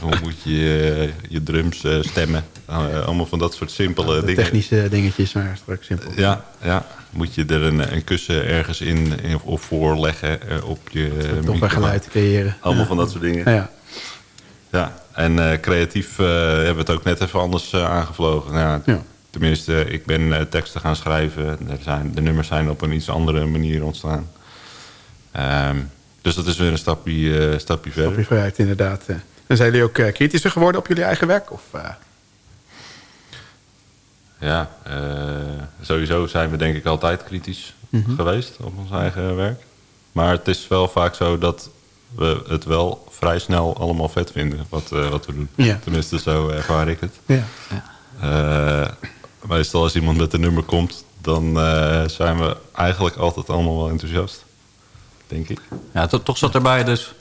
E: Hoe moet je je drums stemmen? Allemaal van dat soort simpele dingen.
D: technische dingetjes, maar straks simpel.
E: Ja, ja. Moet je er een, een kussen ergens in, in of voor leggen op je microfoon?
D: geluid creëren.
E: Allemaal van dat soort dingen.
D: Ja.
E: Ja, en creatief hebben we het ook net even anders aangevlogen. Nou, Ja. Tenminste, ik ben eh, teksten gaan schrijven. Er zijn, de nummers zijn op een iets andere manier ontstaan. Ehm, dus dat is weer een stapje, eh, stapje verder.
D: Stapje vooruit, inderdaad. eh. En zijn jullie ook eh, kritischer geworden op jullie eigen werk? Of, eh,
E: Ja, eh, sowieso zijn we denk ik altijd kritisch
D: Mhm.
E: geweest op ons eigen werk. Maar het is wel vaak zo dat we het wel vrij snel allemaal vet vinden wat, eh, wat we doen.
D: Ja.
E: Tenminste, zo ervaar ik het.
D: Ja.
E: Eh, meestal als iemand met een nummer komt, dan eh, zijn we eigenlijk altijd allemaal wel enthousiast. Denk ik.
F: Ja, to- toch zat erbij dus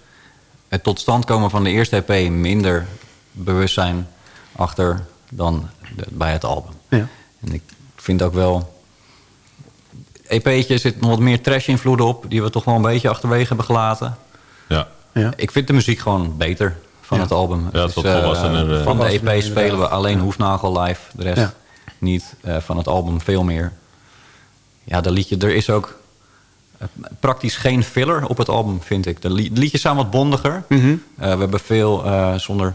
F: het tot stand komen van de eerste EP minder bewustzijn achter dan de- bij het album.
D: Ja.
F: En ik vind ook wel... EP'tje zit nog wat meer trash-invloeden op... die we toch wel een beetje achterwege hebben gelaten.
E: Ja.
D: Ja.
F: Ik vind de muziek gewoon beter van
E: Ja.
F: het album.
E: Ja, het is wat
F: eh,
E: eh.
F: Van de EP spelen we alleen Hoefnagel live. De rest
D: Ja.
F: Niet. Eh, van het album veel meer. Ja, dat liedje, er is ook eh, praktisch geen filler op het album, vind ik. De li- de liedjes zijn wat bondiger.
D: Mhm.
F: Eh, we hebben veel, zonder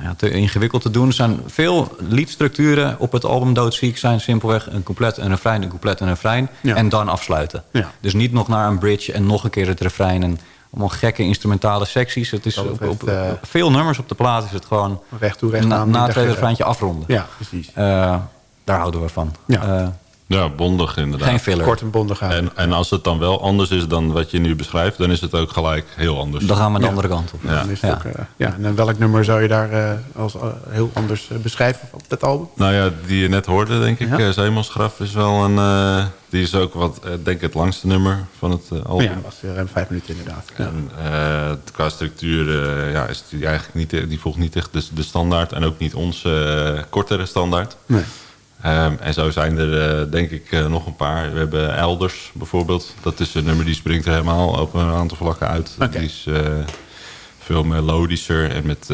F: ja, te ingewikkeld te doen... er zijn veel liedstructuren op het album Doodziek... zijn simpelweg een couplet, een refrein, een couplet en een refrein...
D: Ja.
F: en dan afsluiten.
D: Ja.
F: Dus niet nog naar een bridge en nog een keer het refrein... en allemaal gekke instrumentale secties. Het is op,
D: betreft,
F: op, op veel nummers op de plaat is het gewoon...
D: Recht toe, recht
F: na,
D: aan,
F: na
D: niet
F: het tweede refreintje afronden.
D: Ja, precies.
F: Daar houden we van.
D: Ja.
F: Eh,
E: Ja, bondig inderdaad.
F: geen filler.
D: Kort en bondig houden.
E: En, en als het dan wel anders is dan wat je nu beschrijft, dan is het ook gelijk heel anders.
F: Dan gaan we de
D: Ja.
F: andere kant op.
E: Ja.
D: Dan is het
F: Ja.
D: ook, eh, ja. En welk nummer zou je daar eh, als eh, heel anders eh, beschrijven op dat album?
E: Nou ja, die je net hoorde, denk ik.
D: Ja.
E: eh, Zeemansgraf is wel een... eh, die is ook wat, eh, denk ik, het langste nummer van het eh, album.
D: Ja, dat was weer ruim vijf minuten inderdaad.
E: En eh, qua structuur eh, ja, is die eigenlijk niet, eh, die volgt niet echt de, de standaard en ook niet onze eh, kortere standaard.
D: Nee.
E: Ehm, en zo zijn er eh, denk ik eh, nog een paar. We hebben Elders bijvoorbeeld. Dat is een nummer die springt er helemaal op een aantal vlakken uit.
D: Oké.
E: Die is eh, veel melodischer en met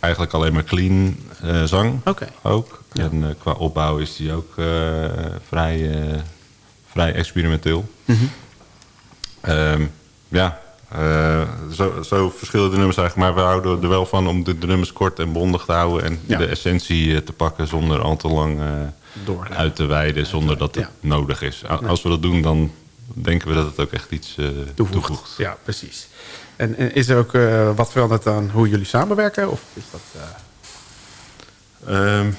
E: eigenlijk alleen maar clean zang ook. En qua opbouw is die ook vrij, vrij experimenteel.
D: Mhm.
E: Ehm, ja, zo, zo verschillen de nummers eigenlijk. Maar we houden er wel van om de, de nummers kort en bondig te houden... en
D: Ja.
E: de essentie te pakken zonder al te lang
D: Door.
E: uit te wijden... zonder dat het
D: Ja.
E: nodig is. Als we dat doen, dan denken we dat het ook echt iets eh,
D: Toevoegt.
E: toevoegt.
D: Ja, precies. En, en is er ook eh, wat veranderd aan hoe jullie samenwerken? Of is dat... eh,
E: Ehm,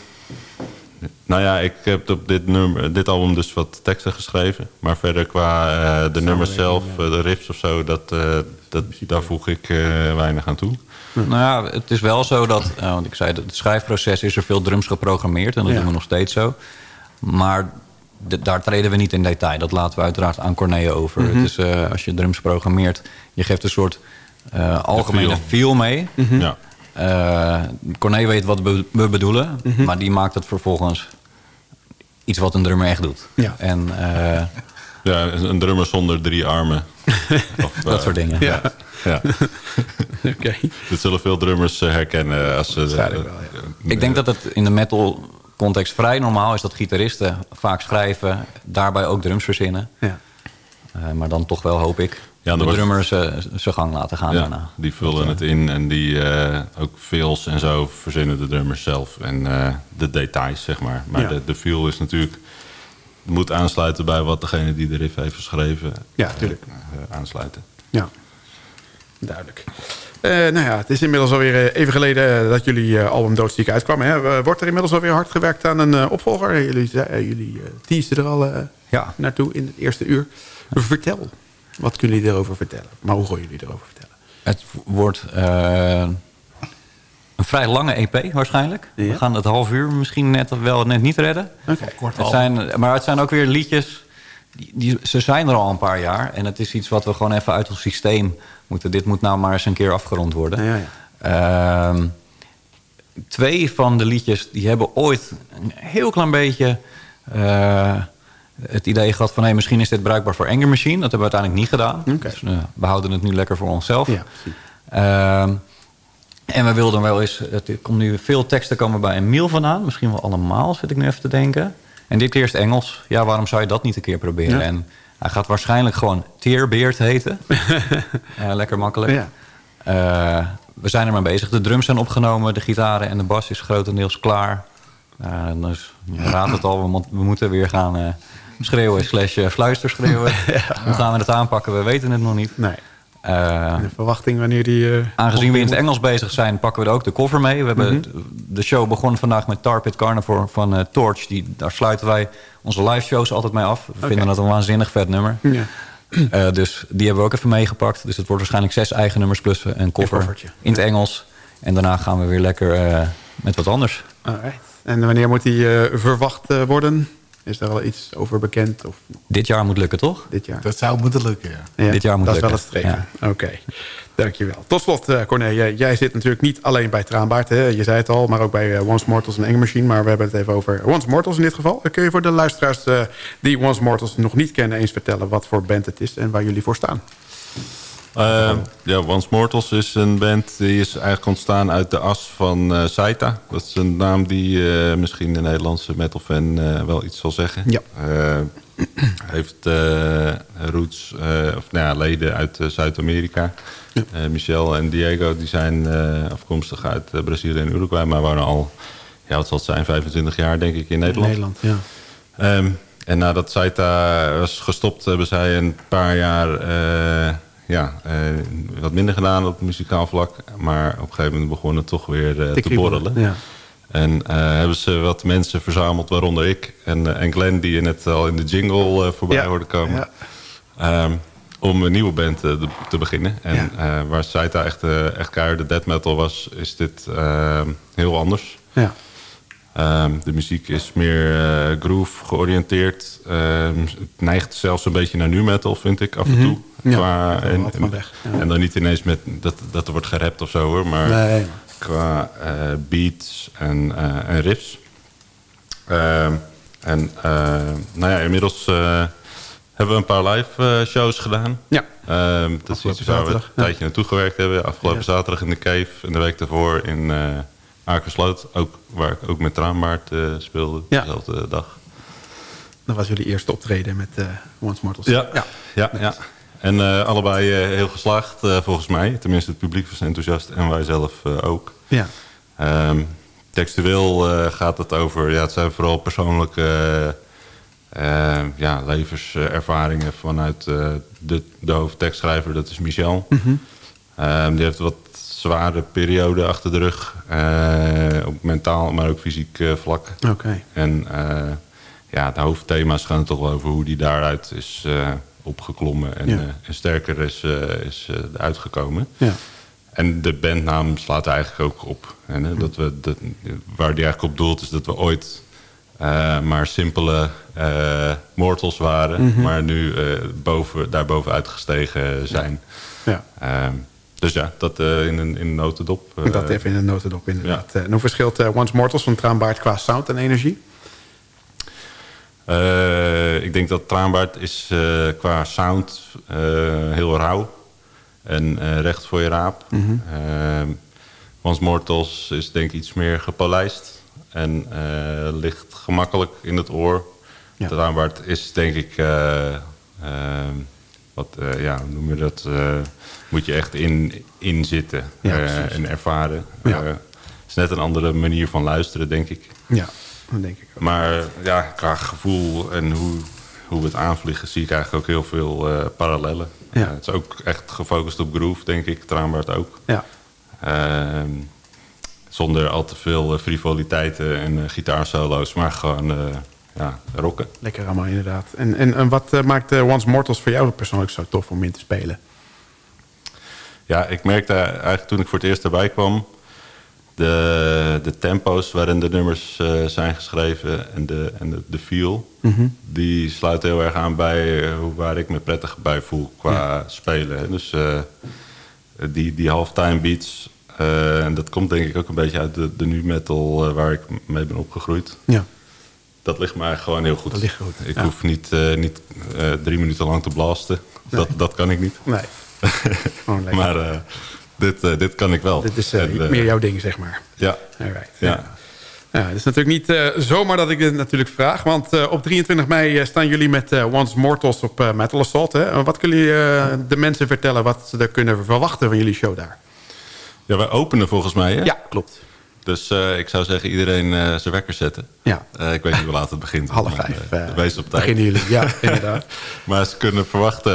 E: nou ja, ik heb op dit, nummer, dit album dus wat teksten geschreven. Maar verder qua de nummers zelf, de riffs of zo... Dat, dat, daar voeg ik weinig aan toe.
F: Nou ja, het is wel zo dat, eh, want ik zei, dat het schrijfproces is er veel drums geprogrammeerd en dat
D: Ja.
F: doen we nog steeds zo. Maar daar treden we niet in detail. Dat laten we uiteraard aan Corné over.
D: Mhm.
F: Het is, eh, als je drums programmeert, je geeft een soort eh, algemene
E: feel.
F: feel mee.
D: Mhm.
E: Ja.
F: Eh Corné weet wat we we bedoelen,
D: Mhm.
F: maar die maakt het vervolgens iets wat een drummer echt doet.
D: Ja.
F: En eh,
E: Ja, een drummer zonder drie armen. Of,
F: dat soort dingen.
D: Ja.
E: Ja.
D: Oké.
E: Dat zullen veel drummers eh, herkennen. Als ze,
D: wel, ja.
F: Ik denk dat het in de metal context vrij normaal is dat gitaristen vaak schrijven, daarbij ook drums verzinnen.
D: Ja.
F: Eh, maar dan toch wel, hoop ik,
E: Ja,
F: de drummers eh, zijn gang laten gaan
E: Ja,
F: daarna.
E: die vullen het in en die eh, ook fills en zo verzinnen de drummers zelf. En eh, de details, zeg maar. Maar
D: Ja.
E: de, de feel is natuurlijk... moet aansluiten bij wat degene die de riff heeft geschreven...
D: Ja,
E: eh,
D: tuurlijk.
E: eh, aansluiten.
D: Ja, duidelijk. Eh, nou ja, het is inmiddels alweer eh, even geleden eh, dat jullie eh, album Doodsziek uitkwam. Hè? Wordt er inmiddels alweer hard gewerkt aan een eh, opvolger? Jullie, jullie teasen er al
F: Ja.
D: naartoe in het eerste uur. Vertel, wat kunnen jullie erover vertellen? Maar hoe gaan jullie erover vertellen?
F: Het wordt eh, een vrij lange EP waarschijnlijk.
D: Ja.
F: We gaan het half uur misschien net of wel net niet redden.
D: Oké.
F: Het zijn, maar het zijn ook weer liedjes... Die, die, ze zijn er al een paar jaar. En het is iets wat we gewoon even uit ons systeem moeten. Dit moet nou maar eens een keer afgerond worden.
D: Ja, ja.
F: Ehm, twee van de liedjes die hebben ooit een heel klein beetje... eh, het idee gehad van... Hey, misschien is dit bruikbaar voor Anger Machine. Dat hebben we uiteindelijk niet gedaan. Dus, eh, we houden het nu lekker voor onszelf.
D: Ja.
F: Ehm, en we wilden wel eens... Het komt nu veel teksten komen bij Emiel vandaan. Misschien wel allemaal, zit ik nu even te denken. En dit keer is het Engels. Ja, waarom zou je dat niet een keer proberen?
D: Ja.
F: En hij gaat waarschijnlijk gewoon Tearbeard heten. Lekker makkelijk.
D: Ja.
F: Eh, we zijn er maar bezig. De drums zijn opgenomen, de gitaren en de bas is grotendeels klaar. Eh, dus je raadt het al, we, mo- we moeten weer gaan eh, schreeuwen slash fluisterschreeuwen. Hoe gaan we het aanpakken? We weten het nog niet.
D: Nee.
F: Eh,
D: De verwachting wanneer die... eh,
F: Aangezien we in het Engels bezig zijn, pakken we er ook de cover mee. We hebben
D: Mhm.
F: de show begon vandaag met Tar Pit Carnivore van eh, Torch. Die, daar sluiten wij onze live shows altijd mee af. We vinden dat een waanzinnig vet nummer.
D: Ja.
F: Dus die hebben we ook even meegepakt. Dus het wordt waarschijnlijk zes eigen nummers plus een cover in het Engels. En daarna gaan we weer lekker met wat anders.
D: Alright. En wanneer moet die verwacht worden? Is daar al iets over bekend? Of
F: Dit jaar moet lukken, toch?
D: dit jaar?
J: Dat zou moeten lukken, ja.
D: Ja,
F: dit jaar moet
D: dat
F: lukken.
D: is wel het streven. Oké, dankjewel. Tot slot, eh Corné, jij, jij zit natuurlijk niet alleen bij Traanbaard. Hè? Je zei het al, maar ook bij eh, Once Mortals en Enge Machine. Maar we hebben het even over Once Mortals in dit geval. Eh, Kun je voor de luisteraars eh, die Once Mortals nog niet kennen... eens vertellen wat voor band het is en waar jullie voor staan?
E: Eh, ja, Once Mortals is een band die is eigenlijk ontstaan uit de as van eh Saita. Dat is een naam die eh, misschien de Nederlandse metalfan wel iets zal zeggen.
D: Ja.
E: Heeft roots, of nou ja, leden uit Zuid-Amerika. Michel en Diego die zijn afkomstig uit Brazilië en Uruguay, maar wonen al, ja, wat zal het zijn, 25 jaar denk ik in Nederland.
D: Nederland, ja.
E: Ehm, en nadat Saita was gestopt, hebben zij een paar jaar ja, eh, wat minder gedaan op muzikaal vlak. Maar op een gegeven moment begon het toch weer eh, te borrelen.
D: ja.
E: En eh, hebben ze wat mensen verzameld, waaronder ik en, en Glenn, die je net al in de jingle voorbij
D: Ja,
E: hoorde komen.
D: ja.
E: Ehm, om een nieuwe band te- te beginnen. En waar Saita echt, echt keiharde death metal was, is dit eh, heel anders.
D: Ja.
E: Ehm, de muziek is meer eh, groove georiënteerd. Ehm, het neigt zelfs een beetje naar nu metal, vind ik, af en
D: Mhm.
E: toe. Qua, en,
D: weg, ja.
E: en dan niet ineens met dat, dat er wordt gerapt of zo hoor. Maar
D: Nee.
E: qua eh, beats en, eh, en riffs. Ehm, en nou ja, inmiddels hebben we een paar live shows gedaan.
D: Ja.
E: Dat is iets waar we een
D: ja.
E: tijdje naartoe gewerkt hebben. Afgelopen zaterdag in de Cave en de week daarvoor in Akersloot. Ook, waar ik ook met Traanbaard eh, speelde,
D: Ja.
E: dezelfde dag.
D: Dat was jullie eerste optreden met eh Once Mortals.
E: Ja, ja, ja. En eh, allebei heel geslaagd volgens mij. Tenminste, het publiek was enthousiast en wij zelf ook.
D: Ja.
E: Ehm, textueel gaat het over, ja, het zijn vooral persoonlijke ja, levenservaringen vanuit de, de hoofdtekstschrijver, dat is Michel.
D: Mhm.
E: Ehm, die heeft wat zware periode achter de rug, eh, op mentaal, maar ook fysiek eh, vlak.
D: Oké.
E: En eh, ja, de hoofdthema's gaan toch wel over hoe die daaruit is opgeklommen en,
D: Ja.
E: en sterker is, is eh, eruit gekomen.
D: Ja.
E: En de bandnaam slaat eigenlijk ook op. En, hè, dat we, dat, waar die eigenlijk op doelt is dat we ooit maar simpele eh, mortals waren.
D: Mhm.
E: Maar nu eh, boven, daarboven uitgestegen zijn.
D: Ja.
E: Ehm, dus ja, dat eh, in een in een notendop. eh,
D: dat even in een notendop inderdaad. Eh, En hoe verschilt Once Mortals van Traanbaard qua sound en energie?
E: Ik denk dat Traanbaard is qua sound heel rauw. En recht voor je raap. Eh, Once Mortals is denk ik iets meer gepolijst. En ligt gemakkelijk in het oor.
D: Ja.
E: Traanbaard is denk ik... wat, eh, ja, hoe noem je dat? eh, moet je echt in, in zitten
D: Ja,
E: eh, en ervaren.
D: Ja.
E: Het is net een andere manier van luisteren, denk ik.
D: Ja, dat denk ik ook.
E: Maar ja, qua gevoel en hoe, hoe we het aanvliegen... zie ik eigenlijk ook heel veel parallellen.
D: Ja.
E: Het is ook echt gefocust op groove, denk ik. Traanbaard ook.
D: Ja.
E: Ehm, zonder al te veel frivoliteiten en gitaarsolo's. Maar gewoon ja, rocken.
D: Lekker allemaal inderdaad. En, en, en wat eh, maakt eh, Once Mortals voor jou persoonlijk zo tof om in te spelen?
E: Ja, ik merkte eigenlijk toen ik voor het eerst erbij kwam... de, de tempo's waarin de nummers eh, zijn geschreven en de, en de, de feel...
D: Mhm.
E: die sluiten heel erg aan bij hoe waar ik me prettig bij voel qua spelen. Dus eh, die, die halftime beats... en dat komt denk ik ook een beetje uit de, de nu metal waar ik mee ben opgegroeid.
D: Ja.
E: Dat ligt mij gewoon heel goed.
D: Dat ligt goed,
E: Ik
D: ja.
E: hoef niet, eh, niet eh, drie minuten lang te blasten. Dat, dat kan ik niet.
D: Nee. Gewoon lekker.
E: maar eh, dit, dit kan ik wel.
D: Dit is
E: En,
D: meer jouw ding, zeg maar.
E: Ja.
D: Alright.
E: ja.
D: Ja, het is natuurlijk niet zomaar dat ik dit natuurlijk vraag. Want op 23 mei staan jullie met Once Mortals op Metal Assault. Hè? En Wat kunnen jullie de mensen vertellen wat ze er kunnen verwachten van jullie show daar?
E: ja, wij openen volgens mij. Hè?
D: Ja, klopt.
E: Dus eh, ik zou zeggen iedereen eh, zijn wekker zetten.
D: Ja.
E: Eh, ik weet niet hoe laat het begint.
D: Half vijf,
E: wees op tijd.
D: beginnen jullie. Ja, inderdaad.
E: maar ze kunnen verwachten...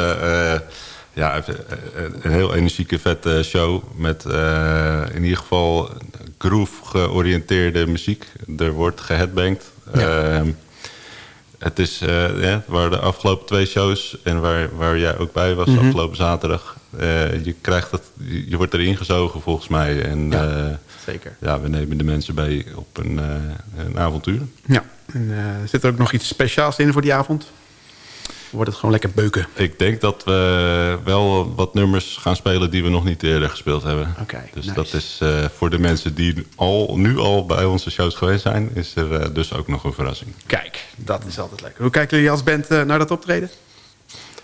E: ja, een heel energieke, vette show. Met in ieder geval groove-georiënteerde muziek. Er wordt geheadbanged. Ehm, het is ja, waar de afgelopen twee shows en waar, waar jij ook bij was
D: Mhm.
E: afgelopen zaterdag. je krijgt dat, je wordt erin gezogen volgens mij. En
D: Ja, zeker.
E: ja, we nemen de mensen bij op een, eh, een avontuur.
D: Ja. En, eh, zit er ook nog iets speciaals in voor die avond? Wordt het gewoon lekker beuken?
E: Ik denk dat we wel wat nummers gaan spelen die we nog niet eerder gespeeld hebben.
D: Oké,
E: dus
D: nice.
E: dat is eh, voor de mensen die al, nu al bij onze shows geweest zijn, is er dus ook nog een verrassing.
D: Kijk, dat is altijd lekker. Hoe kijken jullie als band eh, naar dat optreden?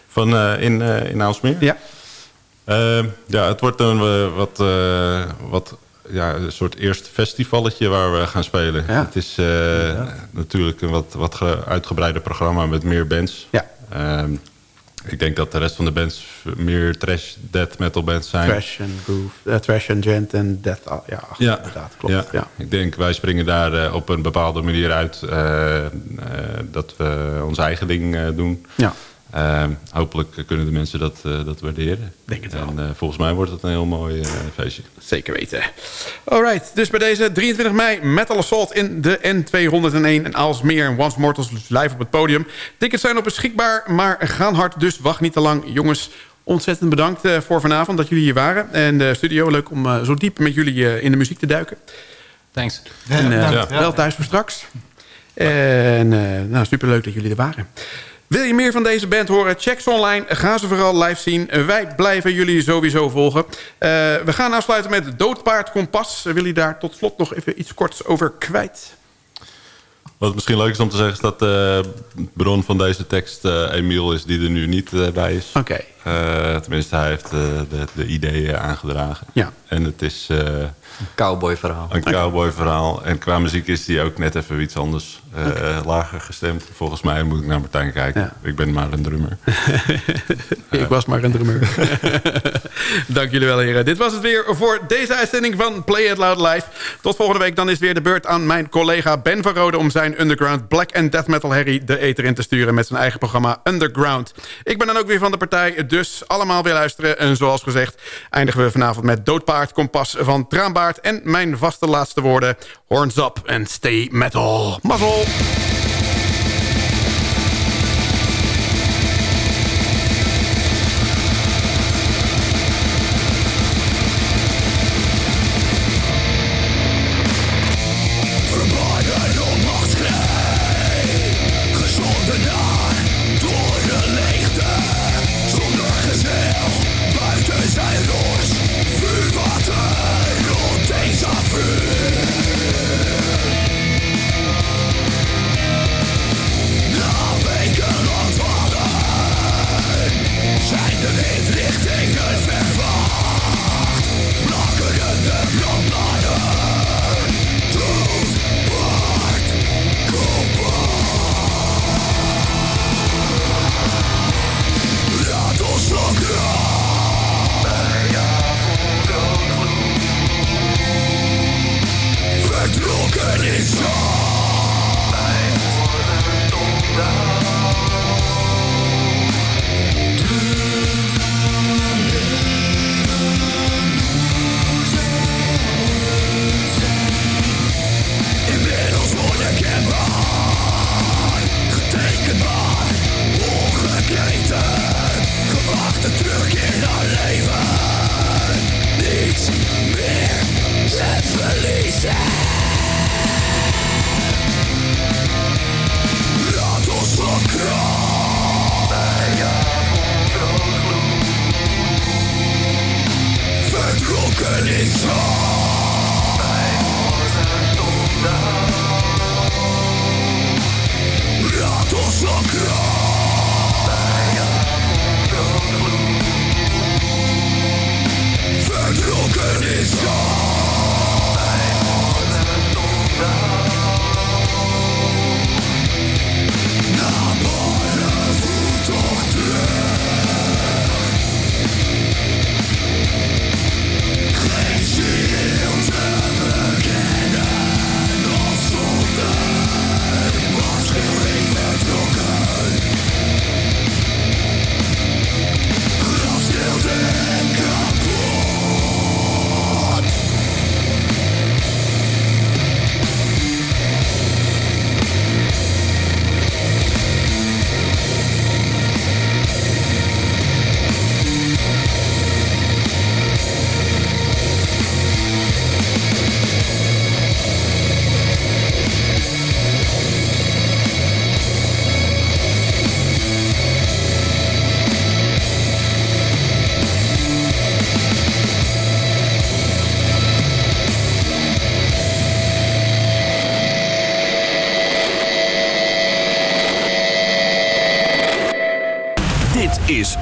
E: Van eh, in, eh in Aalsmeer?
D: Ja.
E: Ja, het wordt een wat, eh, wat ja, een soort eerste festivalletje waar we gaan spelen.
D: Ja.
E: Het is eh, natuurlijk een wat, wat ge- uitgebreider programma met meer bands.
D: Ja.
E: Ehm, ik denk dat de rest van de bands meer trash, death metal bands zijn.
D: Trash en groove, eh, trash en gent en death. ah, ja, ach,
E: Ja,
D: inderdaad, klopt.
E: Ja.
D: Ja.
E: Ik denk, wij springen daar eh, op een bepaalde manier uit dat we ons eigen ding doen.
D: Ja.
E: Eh, hopelijk kunnen de mensen dat, eh, dat waarderen.
D: Denk het wel.
E: En eh, volgens mij wordt het een heel mooi eh, feestje.
D: Zeker weten. Alright, dus bij deze 23 mei Metal Assault in de N201 en Aalsmeer en Once Mortals live op het podium. Tickets zijn nog beschikbaar, maar gaan hard, dus wacht niet te lang. Jongens, ontzettend bedankt eh, voor vanavond dat jullie hier waren. En de studio, leuk om zo diep met jullie in de muziek te duiken.
F: Thanks.
D: En eh,
E: Ja.
D: wel thuis voor straks. En eh nou, superleuk dat jullie er waren. Wil je meer van deze band horen? Check ze online. Ga ze vooral live zien. Wij blijven jullie sowieso volgen. Eh, we gaan afsluiten met Doodpaard Kompas. Wil je daar tot slot nog even iets korts over kwijt?
E: Wat misschien leuk is om te zeggen is dat de bron van deze tekst eh Emiel is die er nu niet eh, bij is.
D: Oké.
E: Eh, tenminste, hij heeft eh, de, de ideeën aangedragen.
D: Ja.
E: En het is eh,
F: Cowboy verhaal.
E: een cowboy verhaal. En qua muziek is die ook net even iets anders. Eh, Lager gestemd. Volgens mij moet ik naar Martijn kijken.
D: Ja.
E: Ik ben maar een drummer.
D: Ik was maar een drummer. Dank jullie wel, heren. Dit was het weer voor deze uitzending van Play It Loud Live. Tot volgende week. Dan is weer de beurt aan mijn collega Ben van Rode... om zijn underground black and death metal herrie de eter in te sturen... met zijn eigen programma Underground. Ik ben dan ook weer van de partij, dus allemaal weer luisteren. En zoals gezegd eindigen we vanavond met Doodpaard, Kompas van Traanbaard... en mijn vaste laatste woorden, horns up and stay metal. Mazzel!
C: out.